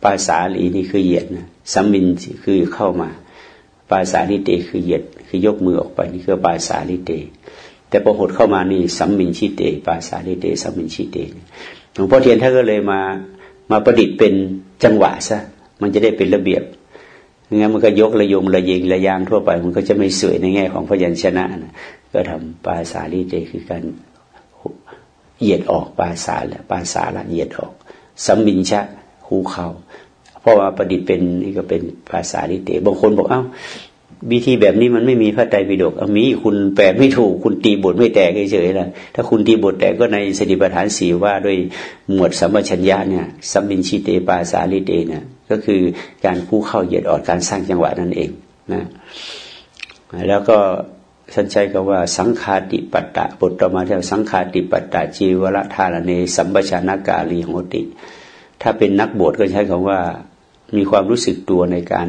A: ปาสารินี่คือเหยียดนะสัมมินคือเข้ามาปาสาริเตคือเหยียดคือยกมือออกไปนี่คือปาสาริเต แต่พอหดเข้ามานี่สัมมิญชิเตปาสาริเตสัมมิญชิเตหลวงพ่อเทียนท่านก็เลยมามาประดิษฐ์เป็นจังหวะซะมันจะได้เป็นระเบียบงั้นมันก็ยกระยงระยิงระยางทั่วไป มันก็จะไม่สวยในแง่ของพยัญชนะนะก็ทำปาสาลิเตคือการ เหยียดออกปาสาละปาสาละเหยียดออกสัมมินชะหูเขาเพราะว่าประดิษฐ์เป็นนี่ก็เป็นภาษาลิเตบางคนบอกเอา้าวิธีแบบนี้มันไม่มีพระไตรปิฎกเอามีคุณแปลไม่ถูกคุณตีบทไม่แตกเฉยๆนะถ้าคุณตีบทแตกก็ในสติปัฏฐานสีว่าด้วยหมวดสัมปชัญญะเนี่ยสัมบินชิเตปาสาลิเตเนี่ยก็คือการคู่เข้าเหยียดออดการสร้างจังหวะนั่นเองนะแล้วก็ สันใจก็ว่าสังคาติปัตตะบทต่อมาที่สังคาติปัตตะจีวรธาลเนสัมปชานากาลีโหติ ถ้าเป็นนักบวชก็ใช้คำว่ามีความรู้สึกตัวในการ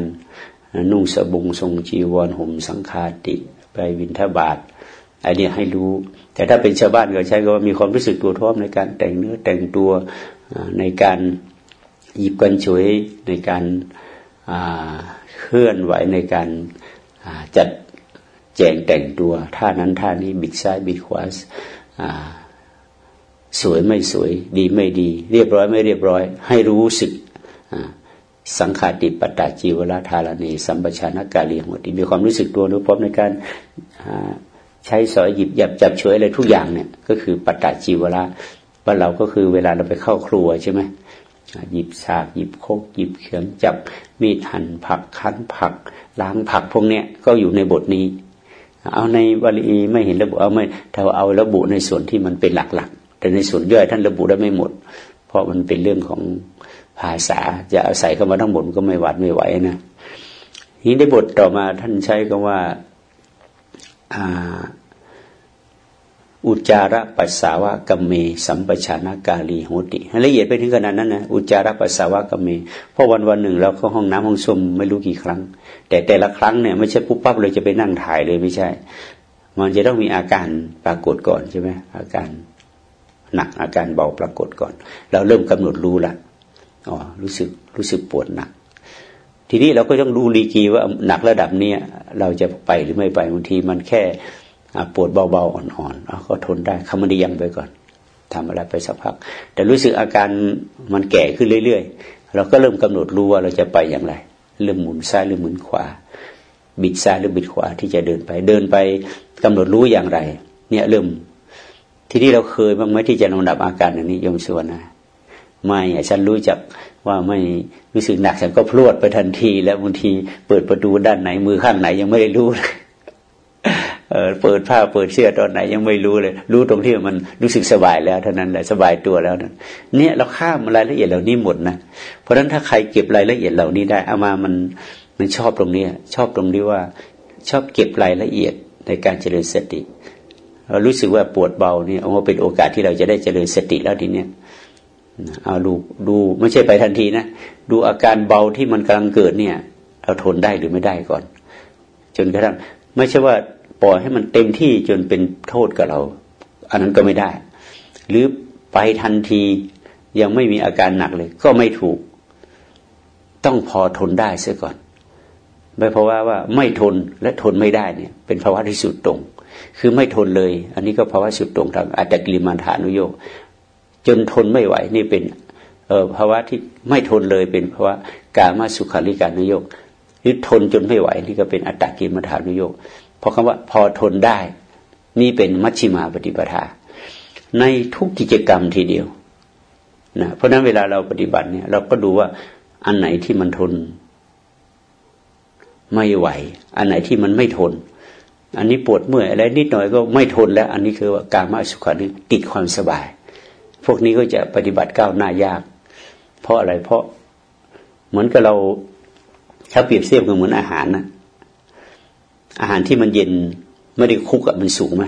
A: นุ่งสบงทรงจีวรห่มสังคาติไปวินทบาทอันนี้ให้รู้ แต่ถ้าเป็นชาวบ้านก็ใช้ก็ว่ามีความรู้สึกตัวพร้อมในการแต่งเนื้อแต่งตัวในการหยิบกันช่วยในการเคลื่อนไหวในการจัด แจงแต่งตัวท่านั้นท่านี้บิดซ้ายบิดขวาสวยไม่สวย ดีไม่ดี เรียบร้อยไม่เรียบร้อย ให้รู้สึกสังขาติปตาจีวราธารณีสัมปชานกาเลียงหมดมีความรู้สึกตัวรู้พร้อมในการใช้สอยหยิบหยับจับช่วยอะไรทุกอย่างเนี่ย ก็คือปตาจีวราว่าเราก็คือเวลาเราไปเข้าครัวใช่ไหมหยิบสากหยิบโคกหยิบเขียงจับมีดหั่นผักคั้นผัก ล้างผักพวกเนี้ยก็อยู่ในบทนี้ เอาในวลีไม่เห็นระบุเอาไม่ถ้าเอาระบุในส่วนที่มันเป็นหลักๆ แต่ในส่วนย่อยท่านระบุได้ไม่หมด เพราะมันเป็นเรื่องของภาษาจะเอาใส่เข้ามาทั้งหมดก็ไม่หวัดไม่ไหวนะนี้ได้บทต่อมาท่านใช้คำว่าอุ อุจาระปัสสาวะกเม สัมปชานากาลีโหติละเอียดไปถึงขนาดนั้นนะอุจาระปัสสาวะกเมเพราะวันวันหนึ่งเราเข้าห้องน้ำห้องส้มไม่รู้กี่ครั้ง แต่แต่ละครั้งเนี่ยไม่ใช่ปุ๊บปั๊บเลยจะไปนั่งถ่ายเลยไม่ใช่ มันจะต้องมีอาการปรากฏก่อนใช่ไหมอาการหนักอาการเบาปรากฏก่อน เราเริ่มกำหนดรู้ละอ๋อรู้สึกรู้สึกปวดหนัก ทีนี้เราก็ต้องดูรีกีว่าหนักระดับเนี้ยเราจะไปหรือไม่ไปบางทีมันแค่ ปวดเบาๆอ่อนๆก็ทนได้คำมันดียังไปก่อนทำอะไรไปสักพัก แต่รู้สึกอาการมันแก่ขึ้นเรื่อยๆ เราก็เริ่มกำหนดรู้ว่าเราจะไปอย่างไร เริ่มหมุนซ้ายหรือหมุนขวา บิดซ้ายหรือบิดขวาที่จะเดินไป เดินไปกำหนดรู้อย่างไร เนี่ยเริ่ม ที่นี้เราเคยบ้างไหมที่จะลำดับอาการอย่างนี้ยมส่วนนะไม่ฉันรู้จักว่าไม่รู้สึกหนักฉันก็พลวดไปทันที แล้วบางทีเปิดประตูด้านไหนมือข้างไหนยังไม่ได้รู้เลย เออเปิดผ้าเปิดเสื้อตอนไหนยังไม่รู้เลย รู้ตรงที่มันรู้สึกสบายแล้วเท่านั้นแหละสบายตัวแล้วนะเนี่ยเราข้ามรายละเอียดเหล่านี้หมดนะเพราะฉะนั้นถ้าใครเก็บรายละเอียดเหล่านี้ได้เอามามันมันชอบตรงนี้ชอบตรงที่ว่าชอบเก็บรายละเอียดในการเจริญสติเรารู้สึกว่าปวดเบาเนี่ยเอาเป็นโอกาสที่เราจะได้เจริญสติแล้วทีเนี้ยเอาดูดูไม่ใช่ไปทันทีนะดูอาการเบาที่มันกำลังเกิดเนี่ยเราทนได้หรือไม่ได้ก่อน จนกระทั่งไม่ใช่ว่า ปล่อยให้มันเต็มที่จนเป็นโทษกับเรา อันนั้นก็ไม่ได้ หรือไปทันทียังไม่มีอาการหนักเลย ก็ไม่ถูก ต้องพอทนได้เสียก่อนไม่เพราะว่าว่าไม่ทนและทนไม่ได้เนี่ย เป็นภาวะที่สุดตรง คือไม่ทนเลย อันนี้ก็ภาวะสุดตรงทางอาจจะกิริมันฐานุโยกจนทนไม่ไหวนี่เป็นเออภาวะที่ไม่ทนเลยเป็นภาวะกามาสุขาริการนุโยกหรือทนจนไม่ไหวนี่ก็เป็นอัตตกิริมฐานุโยก เพราะคำว่าพอทนได้ นี่เป็นมัชชิมาปฏิปทา ในทุกกิจกรรมทีเดียวนะเพราะนั้นเวลาเราปฏิบัติเนี่ย เราก็ดูว่าอันไหนที่มันทน ไม่ไหว อันไหนที่มันไม่ทน อันนี้ปวดเมื่อยอะไรนิดหน่อยก็ไม่ทนแล้ว อันนี้คือว่าการมาสุขานี่ติดความสบาย พวกนี้ก็จะปฏิบัติก้าวหน้ายาก เพราะอะไรเพราะเหมือนกับเราถ้าเปรียบเทียบกับเหมือนอาหารนะ อาหารที่มันเย็นไม่ได้คุกอะมันสูงไหม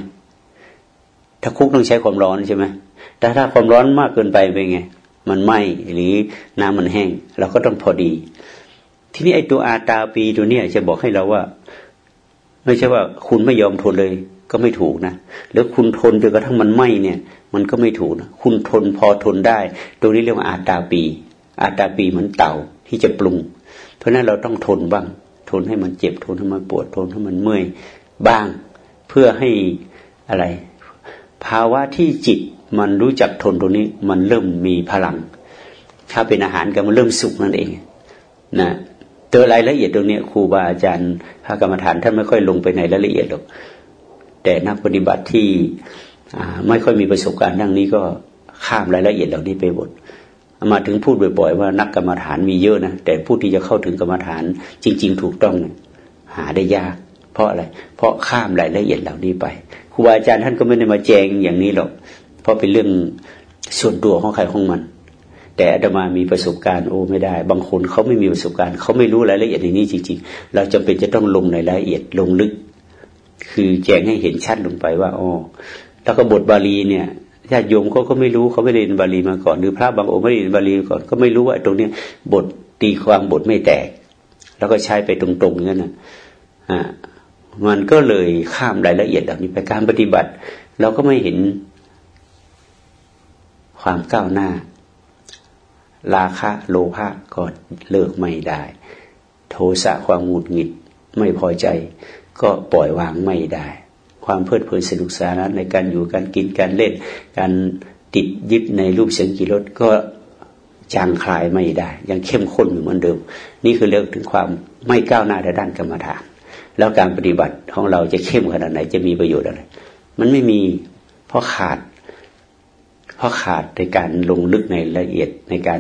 A: ถ้าคุกต้องใช้ความร้อนใช่ไหมแต่ถ้าความร้อนมากเกินไปเป็นไง มันไหมหรือน้ำมันแห้ง เราก็ต้องพอดี ทีนี้ไอ้ตัวอาตาปีตัวเนี้ยจะบอกให้เราว่า ไม่ใช่ว่าคุณไม่ยอมทนเลยก็ไม่ถูกนะแล้วคุณทนจนกระทั่งมันไหมเนี่ย มันก็ไม่ถูกนะคุณทนพอทนได้ตัวนี้เรียกว่าอาตาปี อาตาปีเหมือนเต่าที่จะปรุง เพราะนั้นเราต้องทนบ้าง ทนให้มันเจ็บทนให้มันปวดทนให้มันเมื่อยบ้าง เพื่อให้อะไร ภาวะที่จิตมันรู้จักทนตรงนี้ มันเริ่มมีพลัง ถ้าเป็นอาหารก็มันเริ่มสุกนั่นเองนะตัวรายละเอียดตรงนี้ครูบาอาจารย์พระกรรมฐานท่านไม่ค่อยลงไปในรายละเอียดหรอกแต่นักปฏิบัติที่ไม่ค่อยมีประสบการณ์ดังนี้ก็ข้ามรายละเอียดเหล่านี้ไปหมด มาถึงพูดบ่อยๆ ว่านักกรรมฐานมีเยอะนะแต่ผู้ที่จะเข้าถึงกรรมฐานจริง ๆ ถูกต้องหาได้ยาก เพราะอะไร เพราะข้ามรายละเอียดเหล่านี้ไปครูบาอาจารย์ท่านก็ไม่ได้มาแจงอย่างนี้หรอก เพราะเป็นเรื่องส่วนตัวของใครของมัน แต่อาตมามีประสบการณ์โอ้ไม่ได้ บางคนเขาไม่มีประสบการณ์เขาไม่รู้รายละเอียดอย่างนี้จริง ๆ เราจำเป็นจะต้องลงในรายละเอียดลงลึก คือแจงให้เห็นชัดลงไปว่าอ๋อแล้วก็บทบาลีเนี่ย ญาติโยมเขาก็ไม่รู้เขาไม่เรียนบาลีมาก่อน หรือพระบางองค์ไม่เรียนบาลีก่อนก็ไม่รู้ว่าตรงนี้บทตีความบทไม่แตก แล้วก็ใช้ไปตรงๆอย่างนั้นนะอ่ามันก็เลยข้ามรายละเอียดเหล่านี้ไปการปฏิบัติ เราก็ไม่เห็นความก้าวหน้า ราคะโลภะก็เลิกไม่ได้ โทสะความหงุดหงิดไม่พอใจ ก็ปล่อยวางไม่ได้ ความเพลิดเพลินสนุกสนานในการอยู่การกินการเล่น การติดยึดในรูปเสียงกิรสก็จางคลายไม่ได้ ยังเข้มข้นอยู่เหมือนเดิม นี่คือเรื่องถึงความไม่ก้าวหน้าในด้านกรรมฐาน แล้วการปฏิบัติของเราจะเข้มขนาดไหนจะมีประโยชน์อะไร มันไม่มีเพราะขาดเพราะขาดในการลงลึกในละเอียดในการ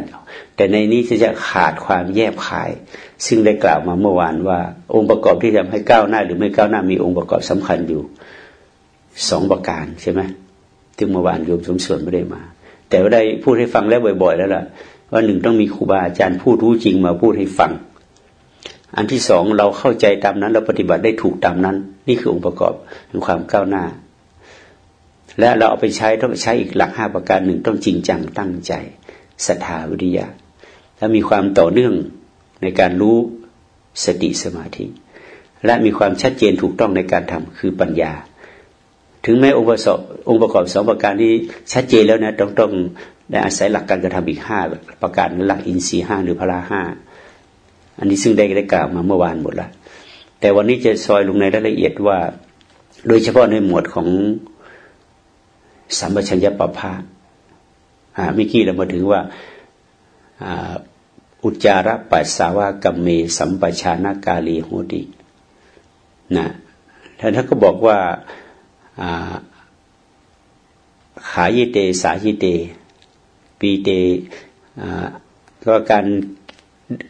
A: แต่ในนี้จะขาดความแยบขาย ซึ่งได้กล่าวมาเมื่อวานว่า องค์ประกอบที่ทำให้ก้าวหน้า หรือไม่ก้าวหน้ามีองค์ประกอบสำคัญอยู่ สองประการใช่ไหมที่เมื่อวานโยมสมส่วนไม่ได้มา แต่ว่าได้พูดให้ฟังแล้วบ่อย ๆ แล้วล่ะ ว่าหนึ่งต้องมีครูบาอาจารย์พูดรู้จริงมาพูดให้ฟัง อันที่สองเราเข้าใจตามนั้นเราปฏิบัติได้ถูกตามนั้น นี่คือองค์ประกอบแห่งความก้าวหน้า และเราเอาไปใช้ต้องใช้อีกหลักห้าประการหนึ่งต้องจริงจังตั้งใจศรัทธาวิริยะและมีความต่อเนื่องในการรู้สติสมาธิ และมีความชัดเจนถูกต้องในการทำคือปัญญา ถึงแม้องค์ประกอบองค์ประกอบสองประการนี้ชัดเจนแล้วนะต้องต้องได้อาศัยหลักการกระทำอีกห้าประการหลักอินทรีห้าหรือพละห้าอันนี้ซึ่งได้ได้กล่าวมาเมื่อวานหมดล้วแต่วันนี้จะซอยลงในรายละเอียดว่า โดยเฉพาะในหมวดของสัมปชัญญะปภาอ่าเมื่อกี้เรามาถึงว่าอุจจาระปัสสาวะกัมเม สัมปชานากาลีโหตินะท่านท่านก็บอกว่า ขายเต สายิเต ปีเตก็การ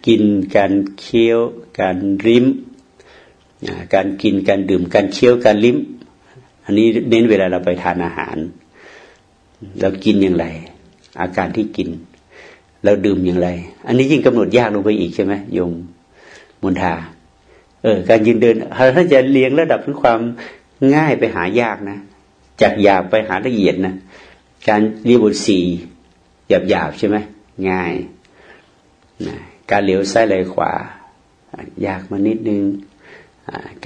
A: กินการเคี้ยว การลิ้มการกินการดื่ม การเคี้ยวการลิ้ม อันนี้เน้นเวลาเราไปทานอาหาร เรากินอย่างไร อาการที่กิน เราดื่มอย่างไร อันนี้ยิ่งกำหนดยากลงไปอีกใช่ไหมโยมมุนทา เออ การยืนเดินถ้าจะเรียงระดับถึงความ ง่ายไปหายากนะ จากหยาบไปหาละเอียดนะการเรียบทสี่หยาบหยาบใช่ไหมง่ายนะการเหลียวซ้ายไหลขวา ยากมานิดนึง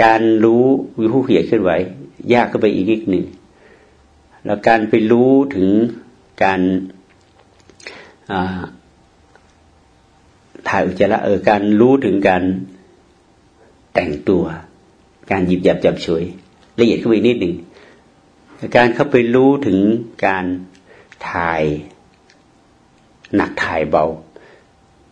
A: การรู้วิหูเขียขึ้นไหวยากก็ไปอีกนิดหนึ่งแล้วการไปรู้ถึงการถ่ายอุจจาระเออการรู้ถึงการแต่งตัว การหยิบหยับจับฉวย ละเอียดขึ้นไปนิดหนึ่งการเข้าไปรู้ถึงการถ่ายหนักถ่ายเบา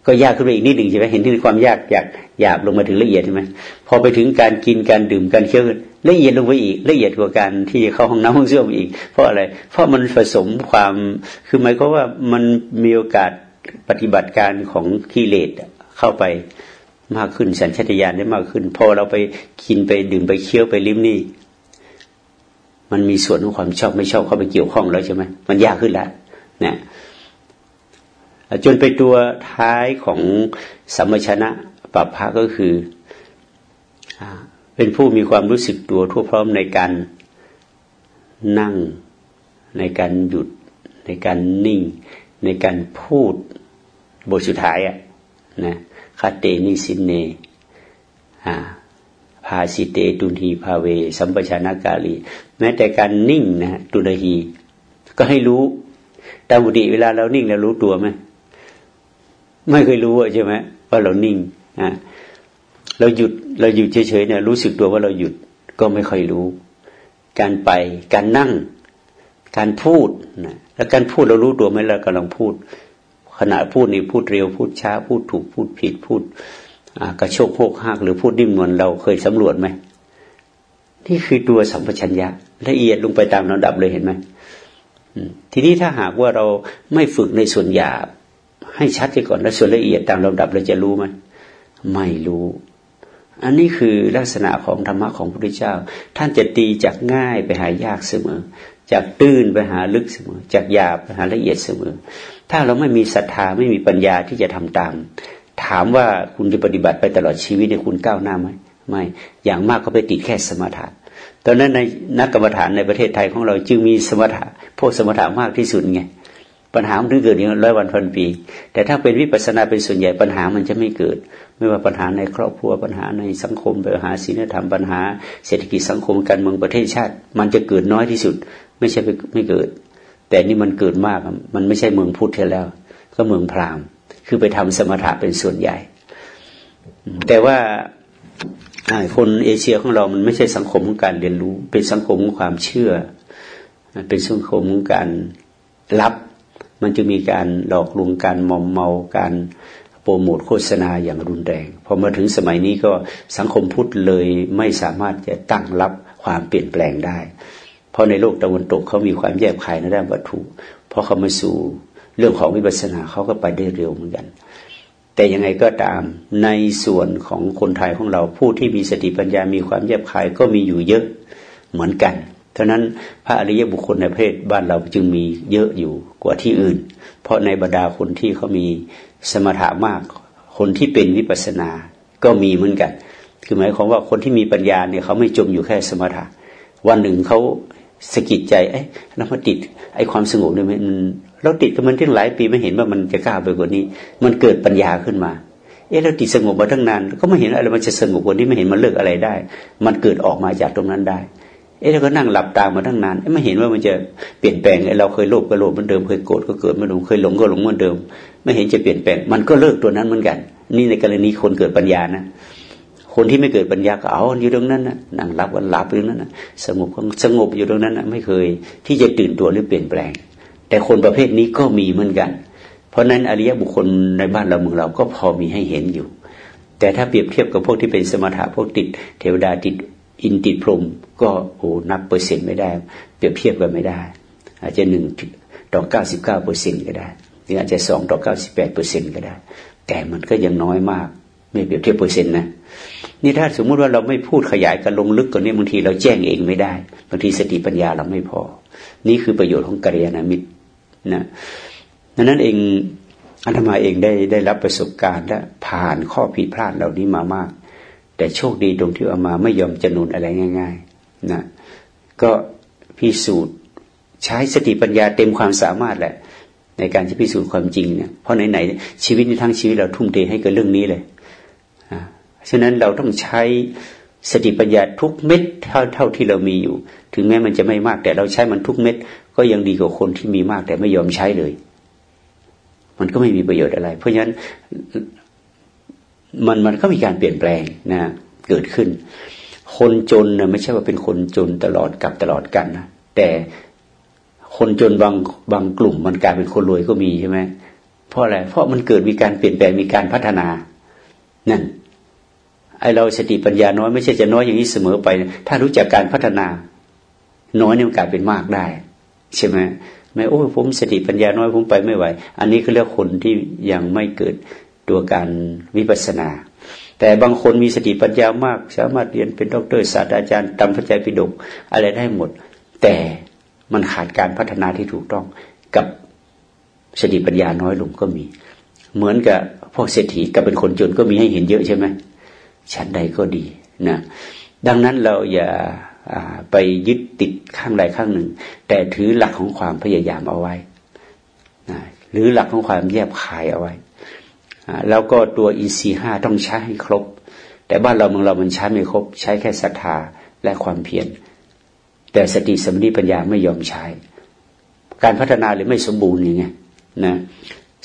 A: ก็ยากขึ้นไปอีกนิดหนึ่งใช่ไหมเห็นที่ความยากอยากหยาบลงมาถึงละเอียดใช่ไหมพอไปถึงการกินการดื่มการเคี้ยวละเอียดลงไปอีกละเอียดกว่าการที่เข้าห้องน้ำห้องเสื้ออีก เพราะอะไรเพราะมันผสมความคือหมายก็ว่ามันมีโอกาสปฏิบัติการของกิเลสเข้าไปมากขึ้นสัญชาตญาณได้มากขึ้น พอเราไปกินไปดื่มไปเคี้ยวไปลิ้มนี่ มันมีส่วนของความชอบไม่ชอบเข้าไปเกี่ยวข้องแล้วใช่ไหมมันยากขึ้นแล้วเนี่ยจนไปตัวท้ายของสัมมชนะปัปภะก็คือเป็นผู้มีความรู้สึกตัวทั่วพร้อมในการนั่งในการหยุด ในการนิ่ง ในการพูดบทสุดท้ายอะนะคาเตนิสินเนอ่าาสิเตตุนีภาเว สัมปชานากาลี แม้แต่การนิ่งนะตุนหี ก็ให้รู้ตามบุติเวลาเรานิ่งเรารู้ตัวไหมไม่เคยรู้ใช่ไหมว่าเรานิ่งอะเราหยุดเราหยุดเฉยๆเนี่ยรู้สึกตัวว่าเราหยุดก็ไม่ค่อยรู้ การไปการนั่ง การพูดนะแล้วการพูดเรารู้ตัวไหมเรากำลังพูด ขณะพูดนี่พูดเร็วพูดช้า พูดถูกพูดผิดพูด กระโชกโคกหักหรือพูดดิ้มนวลเราเคยสำรวจไหมนี่คือตัวสัมปชัญญะ ละเอียดลงไปตามลำดับเลยเห็นไหมทีนี้ถ้าหากว่าเราไม่ฝึกในส่วนหยาบให้ชัดไปก่อนแล้วส่วนละเอียดตามลำดับเราจะรู้ไหมไม่รู้ อันนี้คือลักษณะของธรรมะของพระพุทธเจ้า ท่านจะตีจากง่ายไปหายากเสมอ จากตื้นไปหาลึกเสมอ จากหยาบไปหาละเอียดเสมอ ถ้าเราไม่มีศรัทธาไม่มีปัญญาที่จะทำตาม ถามว่าคุณจะปฏิบัติไปตลอดชีวิตเนี่ยคุณก้าวหน้าไหมไม่อย่างมากก็ไปติดแค่สมถะตอนนั้นในนักกรรมฐานในประเทศไทยของเราจึงมีสมถะพวกสมถะมากที่สุดไงปัญหามันถึงเกิดอย่างร้อยวันพันปี แต่ถ้าเป็นวิปัสนาเป็นส่วนใหญ่ปัญหามันจะไม่เกิด ไม่ว่าปัญหาในครอบครัวปัญหาในสังคมปัญหาศีลธรรมปัญหา เศรษฐกิจสังคมการเมืองประเทศชาติ มันจะเกิดน้อยที่สุด ไม่ใช่ไม่เกิด แต่นี่มันเกิดมากมันไม่ใช่เมืองพุทธแล้ว ก็เมืองพราหมณ์ คือไปทำสมถะเป็นส่วนใหญ่ แต่ว่าคนเอเชียของเรามันไม่ใช่สังคมของการเรียนรู้ เป็นสังคมของความเชื่อ เป็นสังคมของการรับ มันจะมีการหลอกลวงการมอมเมาการโปรโมทโฆษณาอย่างรุนแรงพอมาถึงสมัยนี้ก็สังคมพุทธเลยไม่สามารถจะตั้งรับความเปลี่ยนแปลงได้ เพราะในโลกตะวันตกเขามีความแยบคายในด้านวัตถุพอเขามาสู่ เรื่องของวิปัสสนาเขาก็ไปได้เร็วเหมือนกัน แต่ยังไงก็ตามในส่วนของคนไทยของเราผู้ที่มีสติปัญญา มีความแยบคายก็มีอยู่เยอะเหมือนกันเท่านั้นพระอริยบุคคลในประเทศบ้านเราจึงมีเยอะอยู่กว่าที่อื่น เพราะในบรรดาคนที่เขามีสมถะมาก คนที่เป็นวิปัสสนาก็มีเหมือนกัน คือหมายความว่าคนที่มีปัญญาเนี่ยเขาไม่จมอยู่แค่สมถะ วันหนึ่งเขาสกิดใจ เอ้ยเรามาติดไอ้ความสงบเนี่ยมัน เราติดกับมันที่หลายปีไม่เห็นว่ามันจะกล้าไปกว่านี้ มันเกิดปัญญาขึ้นมา เอ๊ะเราติดสงบมาตั้งนานก็ไม่เห็นอะไรมันจะสงบกว่านี้ไม่เห็นมันเลิกอะไรได้ มันเกิดออกมาจากตรงนั้นได้ เอ๊ะเราก็นั่งหลับตามาตั้งนานไม่เห็นว่ามันจะเปลี่ยนแปลงไอเราเคยโลภก็โลภเหมือนเดิมเคยโกรธก็เกิดเหมือนเดิมเคยหลงก็หลงเหมือนเดิม ไม่เห็นจะเปลี่ยนแปลง มันก็เลิกตัวนั้นเหมือนกัน นี่ในกรณีคนเกิดปัญญานะคนที่ไม่เกิดปัญญาก็เอาอยู่ตรงนั้นนะนั่งหลับกันหลับอยู่ตรงนั้นนะสงบก็สงบอยู่ตรงนั้นนะไม่เคยที่จะตื่นตัวหรือเปลี่ยนแปลง แต่คนประเภทนี้ก็มีเหมือนกัน เพราะนั้นอริยบุคคลในบ้านเราเมืองเราก็พอมีให้เห็นอยู่ แต่ถ้าเปรียบเทียบกับพวกที่เป็นสมถะพวกติดเทวดาติดอินติดพรมก็โอ้นับเปอร์เซ็นต์ไม่ได้ เปรียบเทียบกันไม่ได้ อาจจะหนึ่งต่อเก้าสิบเก้าเปอร์เซ็นต์ก็ได้หรืออาจจะสองต่อเก้าสิบแปดเปอร์เซ็นต์ก็ได้ แต่มันก็ยังน้อยมาก ไม่เปรียบเทียบเปอร์เซ็นต์นะนี่ถ้าสมมุติว่าเราไม่พูดขยายกันลงลึกกว่านี้บางทีเราแจ้งเองไม่ได้บางทีสติปัญญาเราไม่พอ นี่คือประโยชน์ของกัลยาณมิตร นะดังนั้นเองอาตมาเองได้ได้รับประสบการณ์และผ่านข้อผิดพลาดเหล่านี้มามาก แต่โชคดีตรงที่อามาไม่ยอมจนุนอะไรง่าย ๆ นะก็พิสูจน์ใช้สติปัญญาเต็มความสามารถแหละ ในการจะพิสูจน์ความจริงเนี่ยเพราะไหนๆชีวิตในทั้งชีวิตเราทุ่มเทให้กับเรื่องนี้เลยฉะนั้นเราต้องใช้สติปัญญาทุกเม็ดเท่าเท่าที่เรามีอยู่ ถึงแม้มันจะไม่มากแต่เราใช้มันทุกเม็ด ก็ยังดีกว่าคนที่มีมากแต่ไม่ยอมใช้เลย มันก็ไม่มีประโยชน์อะไร เพราะฉะนั้นมันมันก็มีการเปลี่ยนแปลงนะ เกิดขึ้น คนจนนะไม่ใช่ว่าเป็นคนจนตลอดกับตลอดกันนะแต่คนจนบางบางกลุ่ม มันกลายเป็นคนรวยก็มีใช่ไหมเพราะอะไรเพราะมันเกิดมีการเปลี่ยนแปลงมีการพัฒนานั่นไอเราสติปัญญาน้อยไม่ใช่จะน้อยอย่างนี้เสมอไป ถ้ารู้จักการพัฒนา น้อยเนี่ยมันกลายเป็นมากได้ ใช่ไหมไม่โอ้ผมสติปัญญาน้อยผมไปไม่ไหว อันนี้ก็เรียกคนที่ยังไม่เกิดตัวการวิปัสนา แต่บางคนมีสติปัญญามาก สามารถเรียนเป็นด็อกเตอร์ศาสตราจารย์ตำพระใจปิฎกอะไรได้หมด แต่มันขาดการพัฒนาที่ถูกต้องกับสติปัญญาน้อยลงก็มี เหมือนกับพวกเศรษฐีกับเป็นคนจนก็มีให้เห็นเยอะใช่ไหมชั้นใดก็ดีนะดังนั้นเราอย่า ไปยึดติดข้างใดข้างหนึ่ง แต่ถือหลักของความพยายามเอาไว้หรือหลักของความแยบคายเอาไว้แล้วก็ตัวอีซีห้าต้องใช้ให้ครบ แต่บ้านเราเมืองเรามันใช้ไม่ครบ ใช้แค่ศรัทธาและความเพียรแต่สติสมณีปัญญาไม่ยอมใช้ การพัฒนาเลยไม่สมบูรณ์อย่างเงี้ยนะ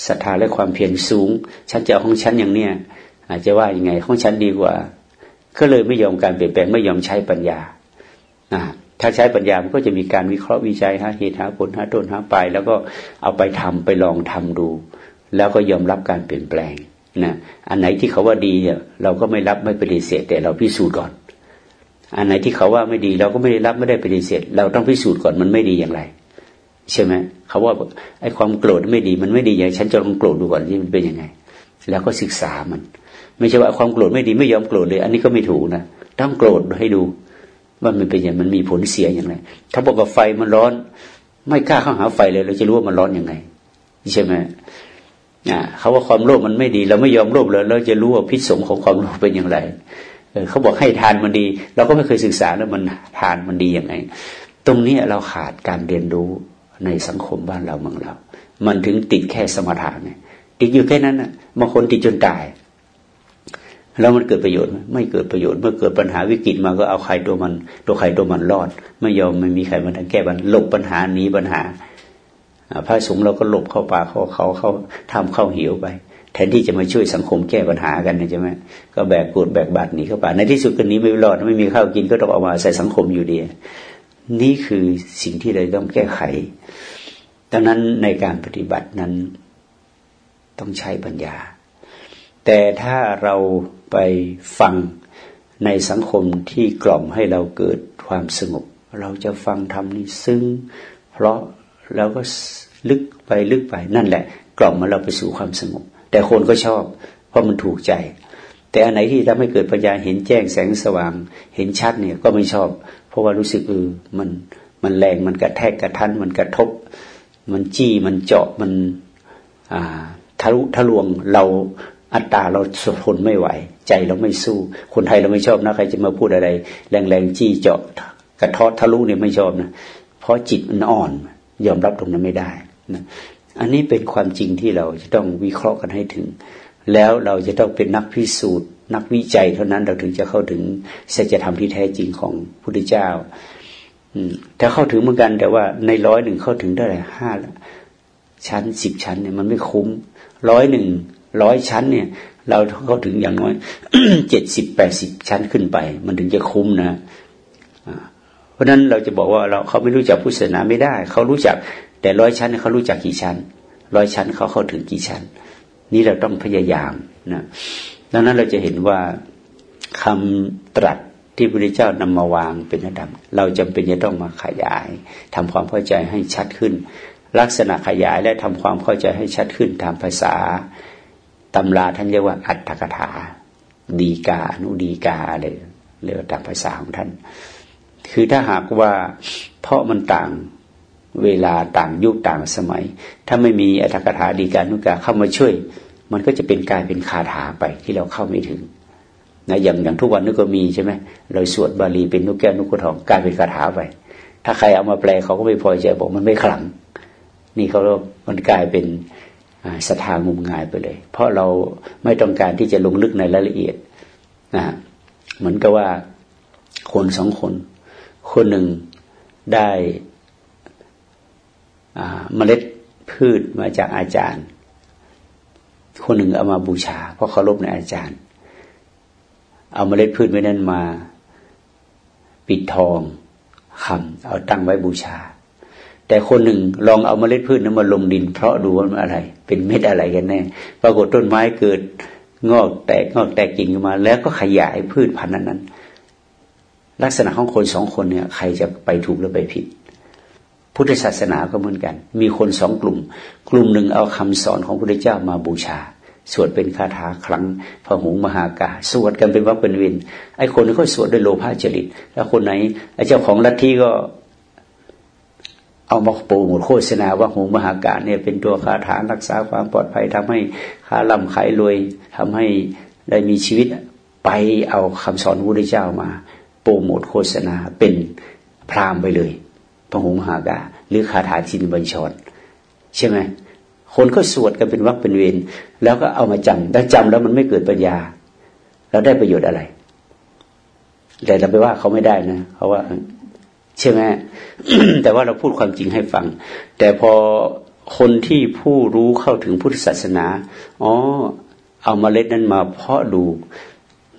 A: ศรัทธาและความเพียรสูง ฉันจะเอาของฉันอย่างเนี้ยอาจจะว่ายังไงของฉันดีกว่า ก็เลยไม่ยอมการเปลี่ยนแปลงไม่ยอมใช้ปัญญา ถ้าใช้ปัญญามันก็จะมีการวิเคราะห์วิจัยหาเหตุหาผลหาต้นหาปลายแล้วก็เอาไปทำไปลองทำดู แล้วก็ยอมรับการเปลี่ยนแปลงนะอันไหนที่เขาว่าดีเนี่ยเราก็ไม่รับไม่ปฏิเสธ แต่เราพิสูจน์ก่อน อันไหนที่เขาว่าไม่ดี เราก็ไม่ได้รับไม่ได้ปฏิเสธ เราต้องพิสูจน์ก่อนมันไม่ดีอย่างไร ใช่ไหมเขาว่าไอ้ความโกรธไม่ดีมันไม่ดีอย่างฉันจะลองโกรธดูก่อนที่มันเป็นยังไง แล้วก็ศึกษามัน ไม่ใช่ว่าความโกรธไม่ดีไม่ยอมโกรธเลย อันนี้ก็ไม่ถูกนะต้องโกรธให้ดู ว่ามันเป็นอย่างมันมีผลเสียอย่างไรถ้าบอกว่าไฟมันร้อน ไม่กล้าเข้าหาไฟเลย เราจะรู้ว่ามันร้อนอยังไงใช่ไหมอ่าเขาว่าความโลภมันไม่ดี เราไม่ยอมโลภเลยเราจะรู้ว่าพิษสงของความโลภเป็นอย่างไรเขาบอกให้ทานมันดี เราก็ไม่เคยศึกษาแล้วมันทานมันดียังไง ตรงนี้เราขาดการเรียนรู้ในสังคมบ้านเราเมืองเรา มันถึงติดแค่สมถะไงติดอยู่แค่นั้นนะบางคนติดจนตาย แล้วมันเกิดประโยชน์ ไม่เกิดประโยชน์ เมื่อเกิดปัญหาวิกฤตมาก็เอาใครตัวมัน ตัวใครตัวมันรอด ไม่ยอมไม่มีใครมาแก้ปัญหาหลบปัญหาหนีปัญหาพระสงฆ์เราก็หลบเข้าป่าเข้าเขาเข้าทำเข้าหิวไปแทนที่จะมาช่วยสังคมแก้ปัญหากันใช่ไหมก็แบกกดแบกบาดหนีเข้าป่าในที่สุดกันนี้ไม่รอดไม่มีข้าวกินก็ต้องออกมาใส่สังคมอยู่ดีนี่คือสิ่งที่เราต้องแก้ไข ดังนั้นในการปฏิบัตินั้นต้องใช้ปัญญา แต่ถ้าเราไปฟังในสังคมที่กล่อมให้เราเกิดความสงบ เราจะฟังทำนี้ซึ่งเพราะเราก็ลึกไปลึกไปนั่นแหละ กล่อมมาเราไปสู่ความสงบ แต่คนก็ชอบ เพราะมันถูกใจ แต่อันไหนที่ทำให้เกิดปัญญาเห็นแจ้งแสงสว่าง เห็นชัดเนี่ยก็ไม่ชอบ เพราะว่ารู้สึกเออมันมันแรงมันกระแทกกระทันมันกระทบ มันจี้มันเจาะมันอ่าทะลุทะลวงเรา อัตตาเราทนไม่ไหว ใจเราไม่สู้ คนไทยเราไม่ชอบนะ ใครจะมาพูดอะไร แรงๆจี้เจาะกระทอดทะลุเนี่ยไม่ชอบนะเพราะจิตมันอ่อน ยอมรับตรงนั้นไม่ได้นะอันนี้เป็นความจริงที่เราจะต้องวิเคราะห์กันให้ถึง แล้วเราจะต้องเป็นนักพิสูจน์ นักวิจัยเท่านั้นเราถึงจะเข้าถึงสัจธรรมที่แท้จริงของพุทธเจ้าถ้าเข้าถึงเหมือนกันแต่ว่าในร้อยหนึ่งเข้าถึงได้ห้าชั้นสิบชั้นเนี่ยมันไม่คุ้มร้อยหนึ่ง ร้อยชั้นเนี่ย เราเข้าถึงอย่างน้อยเจ็ดสิบแปดสิบชั้นขึ้นไป มันถึงจะคุ้มนะเพราะนั้นเราจะบอกว่าเราเขาไม่รู้จักพุทธศาสนาไม่ได้ เขารู้จัก แต่ร้อยชั้นเขารู้จักกี่ชั้นร้อยชั้นเขาเข้าถึงกี่ชั้น นี่เราต้องพยายามนะดังนั้นเราจะเห็นว่าคำตรัสที่พระพุทธเจ้านำมาวางเป็นระดับเราจำเป็นจะต้องมาขยายทำความเข้าใจให้ชัดขึ้น ลักษณะขยายและทำความเข้าใจให้ชัดขึ้นตามภาษา ตำราท่านเรียกว่าอัตถกถา ดีกาอนุดีกาอะไรเรียกตามภาษาของท่าน คือถ้าหากว่าเพราะมันต่างเวลาต่างยุคต่างสมัย ถ้าไม่มีอัตถกถาดีการนุกาเข้ามาช่วย มันก็จะเป็นกลายเป็นคาถาไปที่เราเข้าไม่ถึงนะอย่างอย่างทุกวันนี้ก็มีใช่ไหมเราสวดบาลีเป็นนุกแก้วนุกกระทองกลายเป็นคาถาไป ถ้าใครเอามาแปลเขาก็ไม่พอใจบอกมันไม่ขลัง นี่เขามันกลายเป็น ศรัทธางมงายไปเลย เพราะเราไม่ต้องการที่จะลงลึกในรายละเอียดนะเหมือนกับว่าคนสองคน คนหนึ่งได้เมล็ดพืชมาจากอาจารย์ คนหนึ่งเอามาบูชา เพราะเคารพในอาจารย์ เอาเมล็ดพืชไว้นั้นมา ปิดทองคำเอาตั้งไว้บูชา แต่คนหนึ่งลองเอาเมล็ดพืชนั้นมาลงดิน เพราะดูว่ามันอะไร เป็นเม็ดอะไรกันแน่ปรากฏต้นไม้เกิดงอกแตกงอกแตกกิ่งมา แล้วก็ขยายพืชพันธุ์นั้นลักษณะของคนสองคนเนี่ย ใครจะไปถูกหรือไปผิด พุทธศาสนาก็เหมือนกัน มีคนสองกลุ่ม กลุ่มหนึ่งเอาคำสอนของพระพุทธเจ้ามาบูชา สวดเป็นคาถาครั้งพระหงมหากาสวดกันเป็นวักเป็นวินไอ้คนนี้ก็สวดด้วยโลภะจริต แล้วคนไหนไอ้เจ้าของลัทธิก็ เอามาโปรโมทโฆษณาว่าหงมหากาเนี่ยเป็นตัวคาถารักษาความปลอดภัยทำให้ค้าล่ำขายรวยทำให้ได้มีชีวิตไปเอาคำสอนพระพุทธเจ้ามา โปรโมทโฆษณาเป็นพรามไปเลยพระหงมหากาหรือคาถาชินบัญชรใช่ไหมคนก็สวดกันเป็นวักเป็นเวรแล้วก็เอามาจำแล้วจำแล้วมันไม่เกิดปัญญา เราได้ประโยชน์อะไร แต่เราไปว่าเขาไม่ได้นะเขาว่า ใช่ไหมแต่ว่าเราพูดความจริงให้ฟัง แต่พอคนที่ผู้รู้เข้าถึงพุทธศาสนาอ๋อเอามาเล็ดนั้นมาเพาะดู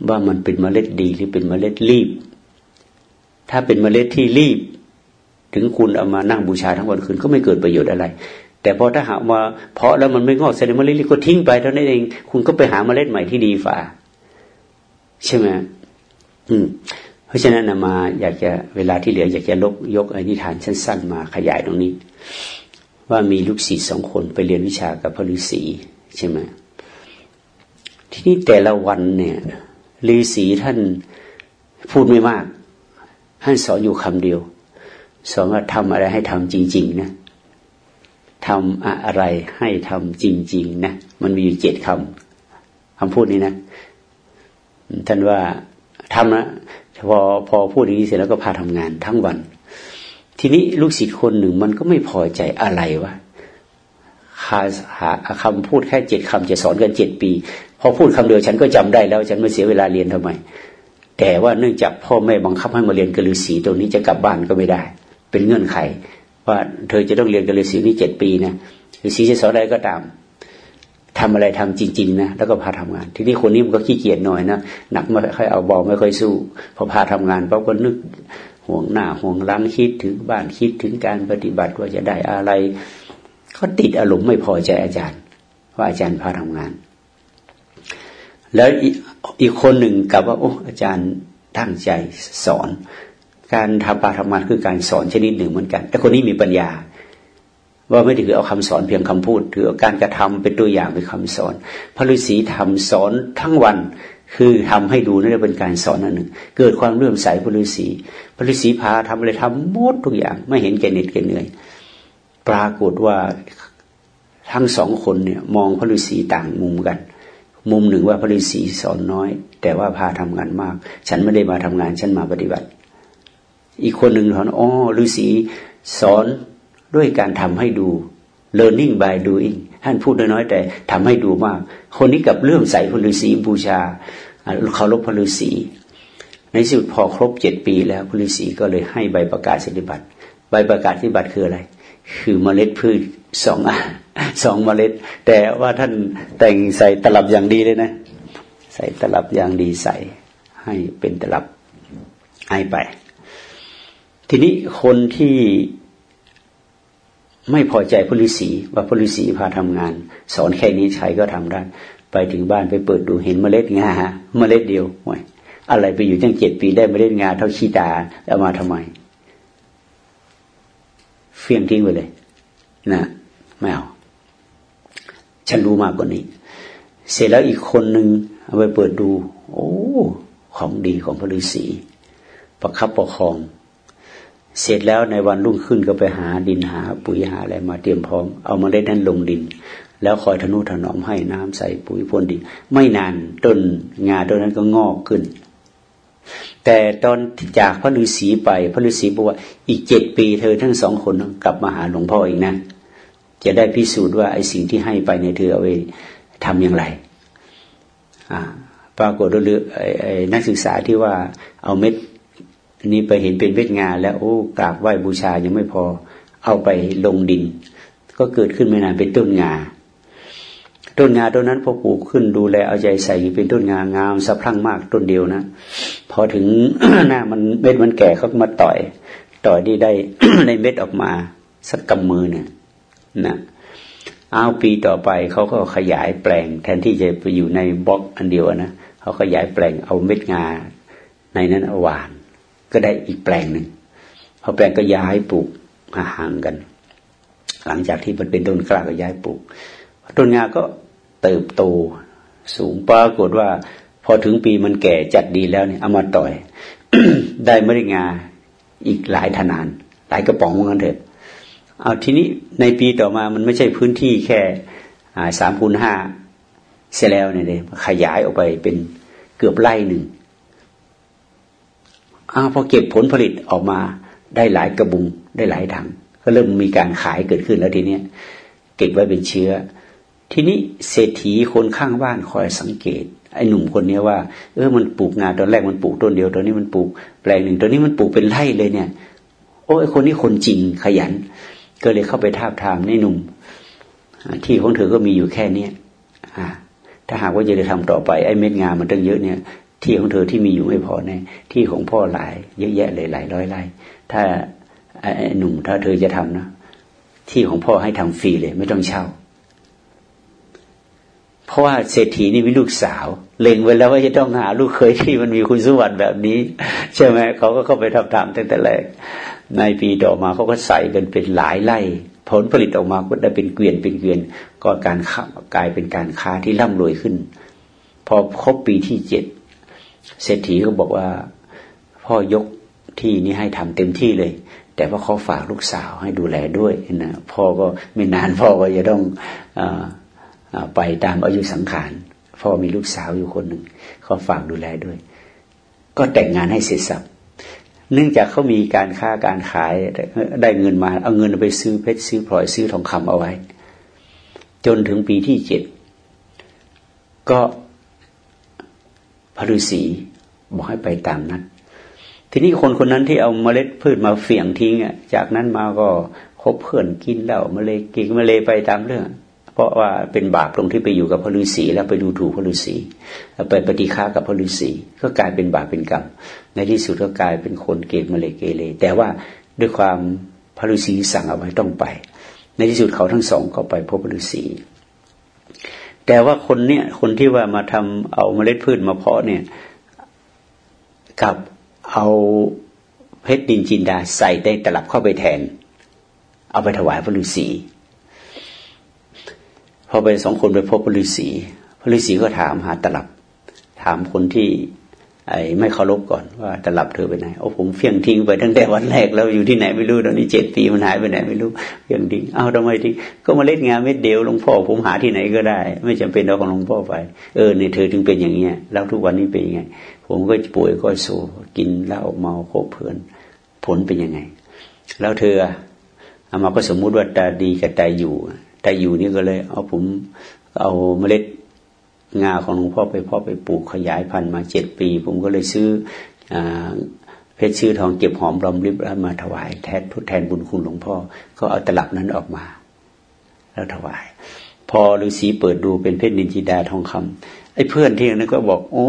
A: ว่ามันเป็นเมล็ดดีหรือเป็นเมล็ดรีบ ถ้าเป็นเมล็ดที่รีบ ถึงคุณเอามานั่งบูชาทั้งวันคืนก็ไม่เกิดประโยชน์อะไร แต่พอถ้าหามาเพาะแล้วมันไม่งอกแสดงเมล็ดรีบก็ทิ้งไปเท่านั้นเอง คุณก็ไปหาเมล็ดใหม่ที่ดีฝ่าใช่ไหมอืม เพราะฉะนั้นมาอยากจะเวลาที่เหลือ อยากจะลกยกอนิทานสั้นๆมาขยายตรงนี้ ว่ามีลูกศิษย์สองคนไปเรียนวิชากับพระฤาษีใช่ไหมที่นี่แต่ละวันเนี่ยฤาษีท่านพูดไม่มาก ท่านสอนอยู่คำเดียว สอนว่าทำอะไรให้ทำจริง ๆ นะทำอะไรให้ทำจริง ๆ นะ มันมีอยู่เจ็ดคำคำพูดนี้นะ ท่านว่าทำนะ พอพอพูดอย่างนี้เสร็จแล้วก็พาทำงานทั้งวัน ทีนี้ลูกศิษย์คนหนึ่งมันก็ไม่พอใจอะไรวะหาคำพูดแค่เจ็ดคำจะสอนกันเจ็ดปี พอพูดคำเดียวฉันก็จำได้แล้ว ฉันไม่เสียเวลาเรียนทำไม แต่ว่าเนื่องจากพ่อแม่บังคับให้มาเรียนกฤษีตรงนี้จะกลับบ้านก็ไม่ได้ เป็นเงื่อนไข ว่าเธอจะต้องเรียนกฤษีนี่เจ็ดปีนะฤษีจะสอนอะไรก็ตาม ทำอะไรทำจริง ๆ นะ แล้วก็พาทำงาน ทีนี้คนนี้มันก็ขี้เกียจหน่อยนะหนักไม่ค่อยเอาบอลไม่ค่อยสู้ พอพาทำงานเพราะก็นึกห่วงหน้าห่วงหลังคิดถึงบ้านคิดถึงการปฏิบัติว่าจะได้อะไรเขาติดอารมณ์ไม่พอใจอาจารย์ ว่าอาจารย์พาทำงาน แล้วอีกคนหนึ่งกลับว่าโอ้อาจารย์ตั้งใจสอน การทำปาทำงานคือการสอนชนิดหนึ่งเหมือนกัน แต่คนนี้มีปัญญา ว่าไม่ถือเอาคำสอนเพียงคำพูดถือเอาการกระทำเป็นตัวอย่างเป็นคำสอน พระฤาษีทำสอนทั้งวัน คือทำให้ดูนั่นเป็นการสอนนั่นหนึ่ง เกิดความเลื่อมใสพระฤาษีพระฤาษีพาทำอะไรทำหมดทุกอย่าง ไม่เห็นแก่เหน็ดแก่เหนื่อย ปรากฏว่าทั้งสองคนเนี่ยมองพระฤาษีต่างมุมกัน มุมหนึ่งว่าพระฤาษีสอนน้อย แต่ว่าพาทำงานมาก ฉันไม่ได้มาทำงานฉันมาปฏิบัติ อีกคนหนึ่งถอนอ๋อฤาษีสอน ด้วยการทำให้ดู learning by doing ท่านพูดน้อยแต่ทำให้ดูมาก คนนี้กับเรื่องใส่พระฤาษีบูชาเคารพพระฤาษีในสุดพอครบเจ็ดปีแล้วพระฤาษีก็เลยให้ใบประกาศสิทธิบัตรใบประกาศสิทธิบัตรคืออะไร คือเมล็ดพืชสองสองเมล็ด แต่ว่าท่านแต่งใส่ตลับอย่างดีเลยนะ ใส่ตลับอย่างดีใส่ให้เป็นตลับให้ไป ทีนี้คนที่ ไม่พอใจพลิสีว่าพลิสีพาทำงาน สอนแค่นี้ใช้ก็ทำได้ ไปถึงบ้านไปเปิดดูเห็นเมล็ดงาเมล็ดเดียวห่วยอะไรไปอยู่ตั้งเจ็ดปีได้เมล็ดงาเท่าขี้ตาเอามาทำไม เฟี้ยงทิ้งไปเลยนะไม่เอาฉันรู้มากกว่านี้ เสร็จแล้วอีกคนหนึ่งเอาไปเปิดดู โอ้ ของดีของพระฤาษีประคับประคอง เสร็จแล้วในวันรุ่งขึ้นก็ไปหาดินหา ปุ๋ยหาอะไรมาเตรียมพร้อม เอามาได้นั้นลงดิน แล้วคอยทนุถนอมให้น้ำใส่ปุ๋ยพ่นดิน ไม่นานต้นงาต้นนั้นก็งอกขึ้น แต่ตอนจากพระฤาษีไปพระฤาษีบอกว่าอีกเจ็ดปีเธอทั้งสองคนกลับมาหาหลวงพ่ออีกนะจะได้พิสูจน์ว่าไอ้สิ่งที่ให้ไปในเธอเอาไปทำอย่างไรอ่าปรากฏว่าไอ้นักศึกษาที่ว่าเอาเม็ด นี้ไปเห็นเป็นเม็ดงาแล้วโอ้กราบไหว้บูชายังไม่พอ เอาไปลงดิน ก็เกิดขึ้นไม่นานเป็นต้นงา ต้นงาต้นนั้นพอปลูกขึ้นดูแลเอาใจใส่เป็นต้นงางามสะพรั่งมากต้นเดียวนะ พอถึงหน้ามันเม็ดมันแก่เขามาต่อย ต่อยที่ได้ในเม็ดออกมา สักกำมือเนี่ยนะเอาปีต่อไปเขาก็ขยายแปลง แทนที่จะไปอยู่ในบล็อกอันเดียวนะเขาขยายแปลงเอาเม็ดงาในนั้นเอาหวาน ก็ได้อีกแปลงหนึ่งพอแปลงก็ย้ายปลูกห่างกัน หลังจากที่มันเป็นต้นกล้าก็ย้ายปลูกต้นงาก็เติบโตสูงปรากฏว่า พอถึงปีมันแก่จัดดีแล้วเนี่ยเอามาต่อย ได้ม่ได้งาอีกหลายธนาน หลายกระป๋องเหมือนกันเถอะเอาทีนี้ในปีต่อมามันไม่ใช่พื้นที่แค่สามคูณห้าเสียแล้วเนี่ยขยายออกไปเป็นเกือบไร่หนึ่ง อ้าพอเก็บผลผลิตออกมาได้หลายกระบุงได้หลายถัง ก็เริ่มมีการขายเกิดขึ้นแล้วทีเนี้ยเก็บไว้เป็นเชื้อ ทีนี้เศรษฐีคนข้างบ้านคอยสังเกตไอ้หนุ่มคนนี้ว่าเออมันปลูกงาตอนแรกมันปลูกต้นเดียวตอนนี้มันปลูกแปลงหนึ่งตอนนี้มันปลูกเป็นไร่เลยเนี่ย โอ้ไอ้คนนี้คนจริงขยัน ก็เลยเข้าไปทาบทามนี่หนุ่มที่ของเธอก็มีอยู่แค่เนี้ยอ่าถ้าหากว่าจะได้ทำต่อไปไอ้เม็ดงามันตั้งเยอะเนี่ย ที่ของเธอที่มีอยู่ไม่พอแน่ที่ของพ่อหลาย เยอะแยะเลยหลายร้อยไร่ถ้าไอ้หนุ่มถ้าเธอจะทำนะที่ของพ่อให้ทำฟรีเลย ไม่ต้องเช่า เพราะว่าเศรษฐีนี่มีลูกสาว เล็งไว้แล้วว่าจะต้องหาลูกเคยที่มันมีคุณสมบัติแบบนี้ ใช่ไหมเขาก็เข้าไปทำตามตั้งแต่แรกในปีต่อมาเขาก็ใส่กันเป็นหลายไร่ผลผลิตออกมาก็ได้เป็นเกวียนเป็นเกวียน ก็การค้ากลายเป็นการค้าที่ร่ำรวยขึ้น พอครบปีที่เจ็ด เศรษฐีก็บอกว่า พ่อยกที่นี้ให้ทำเต็มที่เลย แต่ว่าเขาฝากลูกสาวให้ดูแลด้วยนะพ่อก็ไม่นานพ่อก็จะต้องอไปตามอายุสังขารพ่อมีลูกสาวอยู่คนหนึ่งเขาฝากดูแลด้วย ก็แต่งงานให้เสร็จสับเนื่องจากเขามีการค้าการขายได้เงินมา เอาเงินไปซื้อเพชรซื้อพลอยซื้อทองคำเอาไว้ จนถึงปีที่เจ็ดก็ พระฤาษีบอกให้ไปตามนั้น ทีนี้คนคนนั้นที่เอาเมล็ดพืชมาเสี่ยงทิ้งอะจากนั้นมาก็คบเพื่อนกินเหล้ามาเลยกินมาเลยไปตามเรื่อง เพราะว่าเป็นบาปตรงที่ไปอยู่กับพระฤาษีแล้วไปดูถูกพระฤาษีไปปฏิฆากับพระฤาษีก็กลายเป็นบาปเป็นกรรม ในที่สุดก็กลายเป็นคนเกตมาเลยเกเรแต่ว่าด้วยความพระฤาษีสั่งเอาไว้ต้องไป ในที่สุดเขาทั้งสองก็ไปพบพระฤาษี แต่ว่าคนเนี่ยคนที่ว่ามาทำเอาเมล็ดพืชมาเพาะเนี่ย กับเอาเพชรดินจินดาใส่ได้ตลับเข้าไปแทน เอาไปถวายพระฤาษีพอไปสองคนไปพบพระฤาษีพระฤาษีก็ถามหาตลับ ถามคนที่ ไอ้ไม่เคารพก่อนว่าตลับเธอไปไหนโอ้ผมเฟี้ยงทิ้งไปตั้งแต่วันแรกแล้วอยู่ที่ไหนไม่รู้ตอนนี้เจ็ดปีมันหายไปไหนไม่รู้เฟี้ยงทิ้งเอ้าทำไมทิ้งก็มาเล่นงานเม็ดเดียวหลวงพ่อผมหาที่ไหนก็ได้ ไม่จำเป็นเอาของหลวงพ่อไปเออเนี่ยเธอถึงเป็นอย่างเงี้ยแล้วทุกวันนี้เป็นยังไง ผมก็ป่วยก็โซกินเหล้าเมาโคบเพลินผลเป็นยังไง แล้วเธอเอามาก็สมมุติว่าตาดีกับตาอยู่ต่อยู่นี่ก็เลย เอาผมเอาเมล็ด งาของหลวงพ่อไปพ่อไปปลูกขยายพันธุ์มาเจ็ดปี ผมก็เลยซื้ออเพชรชื่อทองเก็บหอมรอมริบแล้วมาถวายแทนทดแทนบุญคุณหลวงพ่อ ก็เอาตลับนั้นออกมา แล้วถวาย พอฤาษีเปิดดูเป็นเพชรนินจิดาทองคำไอ้เพื่อนที่นั้นก็บอก โอ้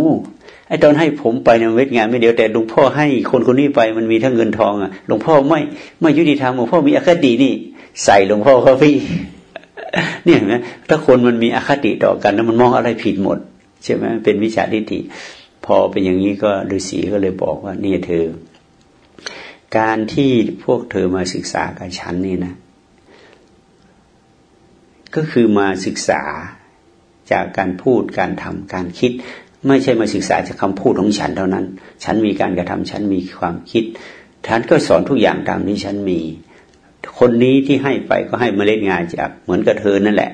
A: ไอ้ตอนให้ผมไปในเวทงานไม่เดียวแต่หลวงพ่อให้คนคนนี้ไปมันมีทั้งเงินทองอะหลวงพ่อไม่ไม่ยุติธรรมหลวงพ่อมีอคตินี่ ใส่หลวงพ่อเขาพี่ เนี่ยเห็นไหมถ้าคนมันมีอคติต่อกันแล้วมันมองอะไรผิดหมด ใช่ไหมเป็นวิชาทิฏฐิพอเป็นอย่างนี้ก็ฤาษีก็เลยบอกว่านี่เธอ การที่พวกเธอมาศึกษากับฉันนี่นะ ก็คือมาศึกษาจากการพูดการทำการคิด ไม่ใช่มาศึกษาจากคำพูดของฉันเท่านั้น ฉันมีการกระทำฉันมีความคิดฉันก็สอนทุกอย่างตามที่ฉันมี คนนี้ที่ให้ไปก็ให้เมล็ดงานจากเหมือนกับเธอนั่นแหละ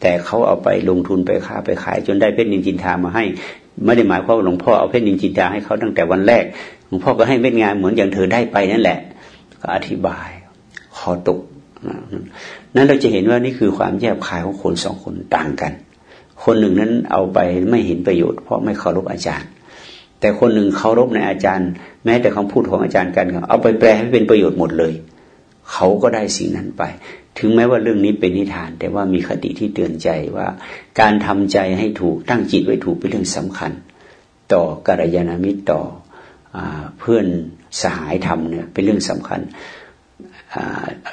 A: แต่เขาเอาไปลงทุนไปค้าไปขาย จนได้เพชรนินจินทามาให้ ไม่ได้หมายความว่าหลวงพ่อเอาเพชรนินจินทาให้เขาตั้งแต่วันแรกหลวงพ่อก็ให้เม็ดงานเหมือนอย่างเธอได้ไปนั่นแหละ ก็อธิบายขอตกนั้นเราจะเห็นว่านี่คือความแยบคายของคนสองคนต่างกัน คนหนึ่งนั้นเอาไปไม่เห็นประโยชน์เพราะไม่เคารพอาจารย์ แต่คนหนึ่งเคารพในอาจารย์ แม้แต่คำพูดของอาจารย์กันเอาไปแปลให้เป็นประโยชน์หมดเลย เขาก็ได้สิ่งนั้นไป ถึงแม้ว่าเรื่องนี้เป็นนิทาน แต่ว่ามีคติที่เตือนใจว่า การทำใจให้ถูกตั้งจิตไว้ถูกเป็นเรื่องสำคัญ ต่อกัลยาณมิตรต่ออเพื่อนสหายธรรมเนี่ยเป็นเรื่องสำคัญ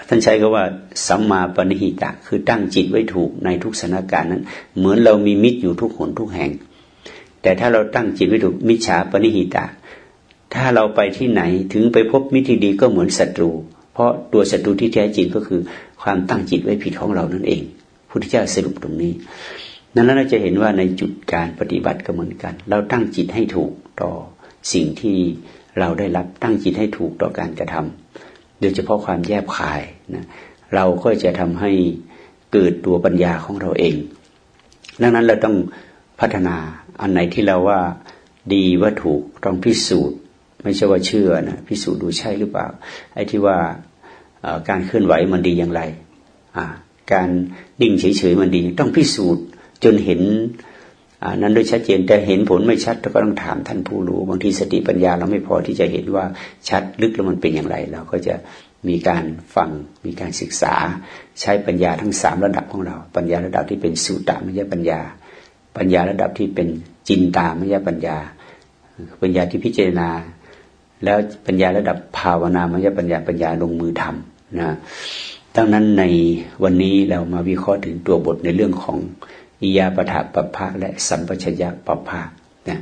A: ท่านใช้คำว่าสัมมาปณิหิตะ คือตั้งจิตไว้ถูกในทุกสถานการณ์นั้น เหมือนเรามีมิตรอยู่ทุกหนทุกแห่ง แต่ถ้าเราตั้งจิตไว้ถูกมิจฉาปณิหิตะ ถ้าเราไปที่ไหนถึงไปพบมิตรที่ดีก็เหมือนศัตรู เพราะตัวศัตรูที่แท้จริงก็คือความตั้งจิตไว้ผิดของเรานั่นเองพุทธเจ้าสรุปตรงนี้ นั้นเราจะเห็นว่าในจุดการปฏิบัติก็เหมือนกัน เราตั้งจิตให้ถูกต่อสิ่งที่เราได้รับตั้งจิตให้ถูกต่อการกระทำโดยเฉพาะความแยบคายนะเราก็จะทำให้เกิดตัวปัญญาของเราเอง ดังนั้นเราต้องพัฒนาอันไหนที่เราว่าดีว่าถูกต้องพิสูจน์ ไม่ใช่ว่าเชื่อนะพิสูจน์ดูใช่หรือเปล่าไอ้ที่ว่าการเคลื่อนไหวมันดีอย่างไร การดิ่งเฉยๆมันดี ต้องพิสูจน์จนเห็นนั้นโดยชัดเจนแต่เห็นผลไม่ชัดเราก็ต้องถามท่านผู้รู้ บางทีสติปัญญาเราไม่พอที่จะเห็นว่าชัดลึกแล้วมันเป็นอย่างไรเราก็จะมีการฟังมีการศึกษา ใช้ปัญญาทั้งสามระดับของเรา ปัญญาระดับที่เป็นสุตตมยปัญญา ปัญญาระดับที่เป็นจินตามยปัญญา ปัญญาที่พิจารณา แล้วปัญญาระดับภาวนามยปัญญาปัญญาลงมือทำนะดังนั้นในวันนี้เรามาวิเคราะห์ถึงตัวบทในเรื่องของอิยาปถะปภะและสัมปชัญญะปภะนะ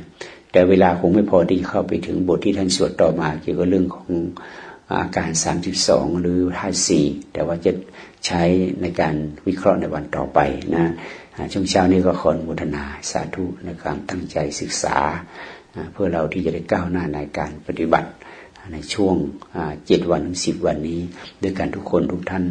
A: แต่เวลาคงไม่พอที่เข้าไปถึงบทที่ท่านสวดต่อมาเกี่ยวกับเรื่องของอาการสามสิบสองหรือห้าสี่แต่ว่าจะใช้ในการวิเคราะห์ในวันต่อไปนะช่วงเช้านี้ก็ขออนุโมทนาสาธุในการตั้งใจศึกษา เพื่อเราที่จะได้ก้าวหน้าในการปฏิบัติในช่วงเจ็ดวันถึงสิบวันนี้ ด้วยกันทุกคนทุกท่าน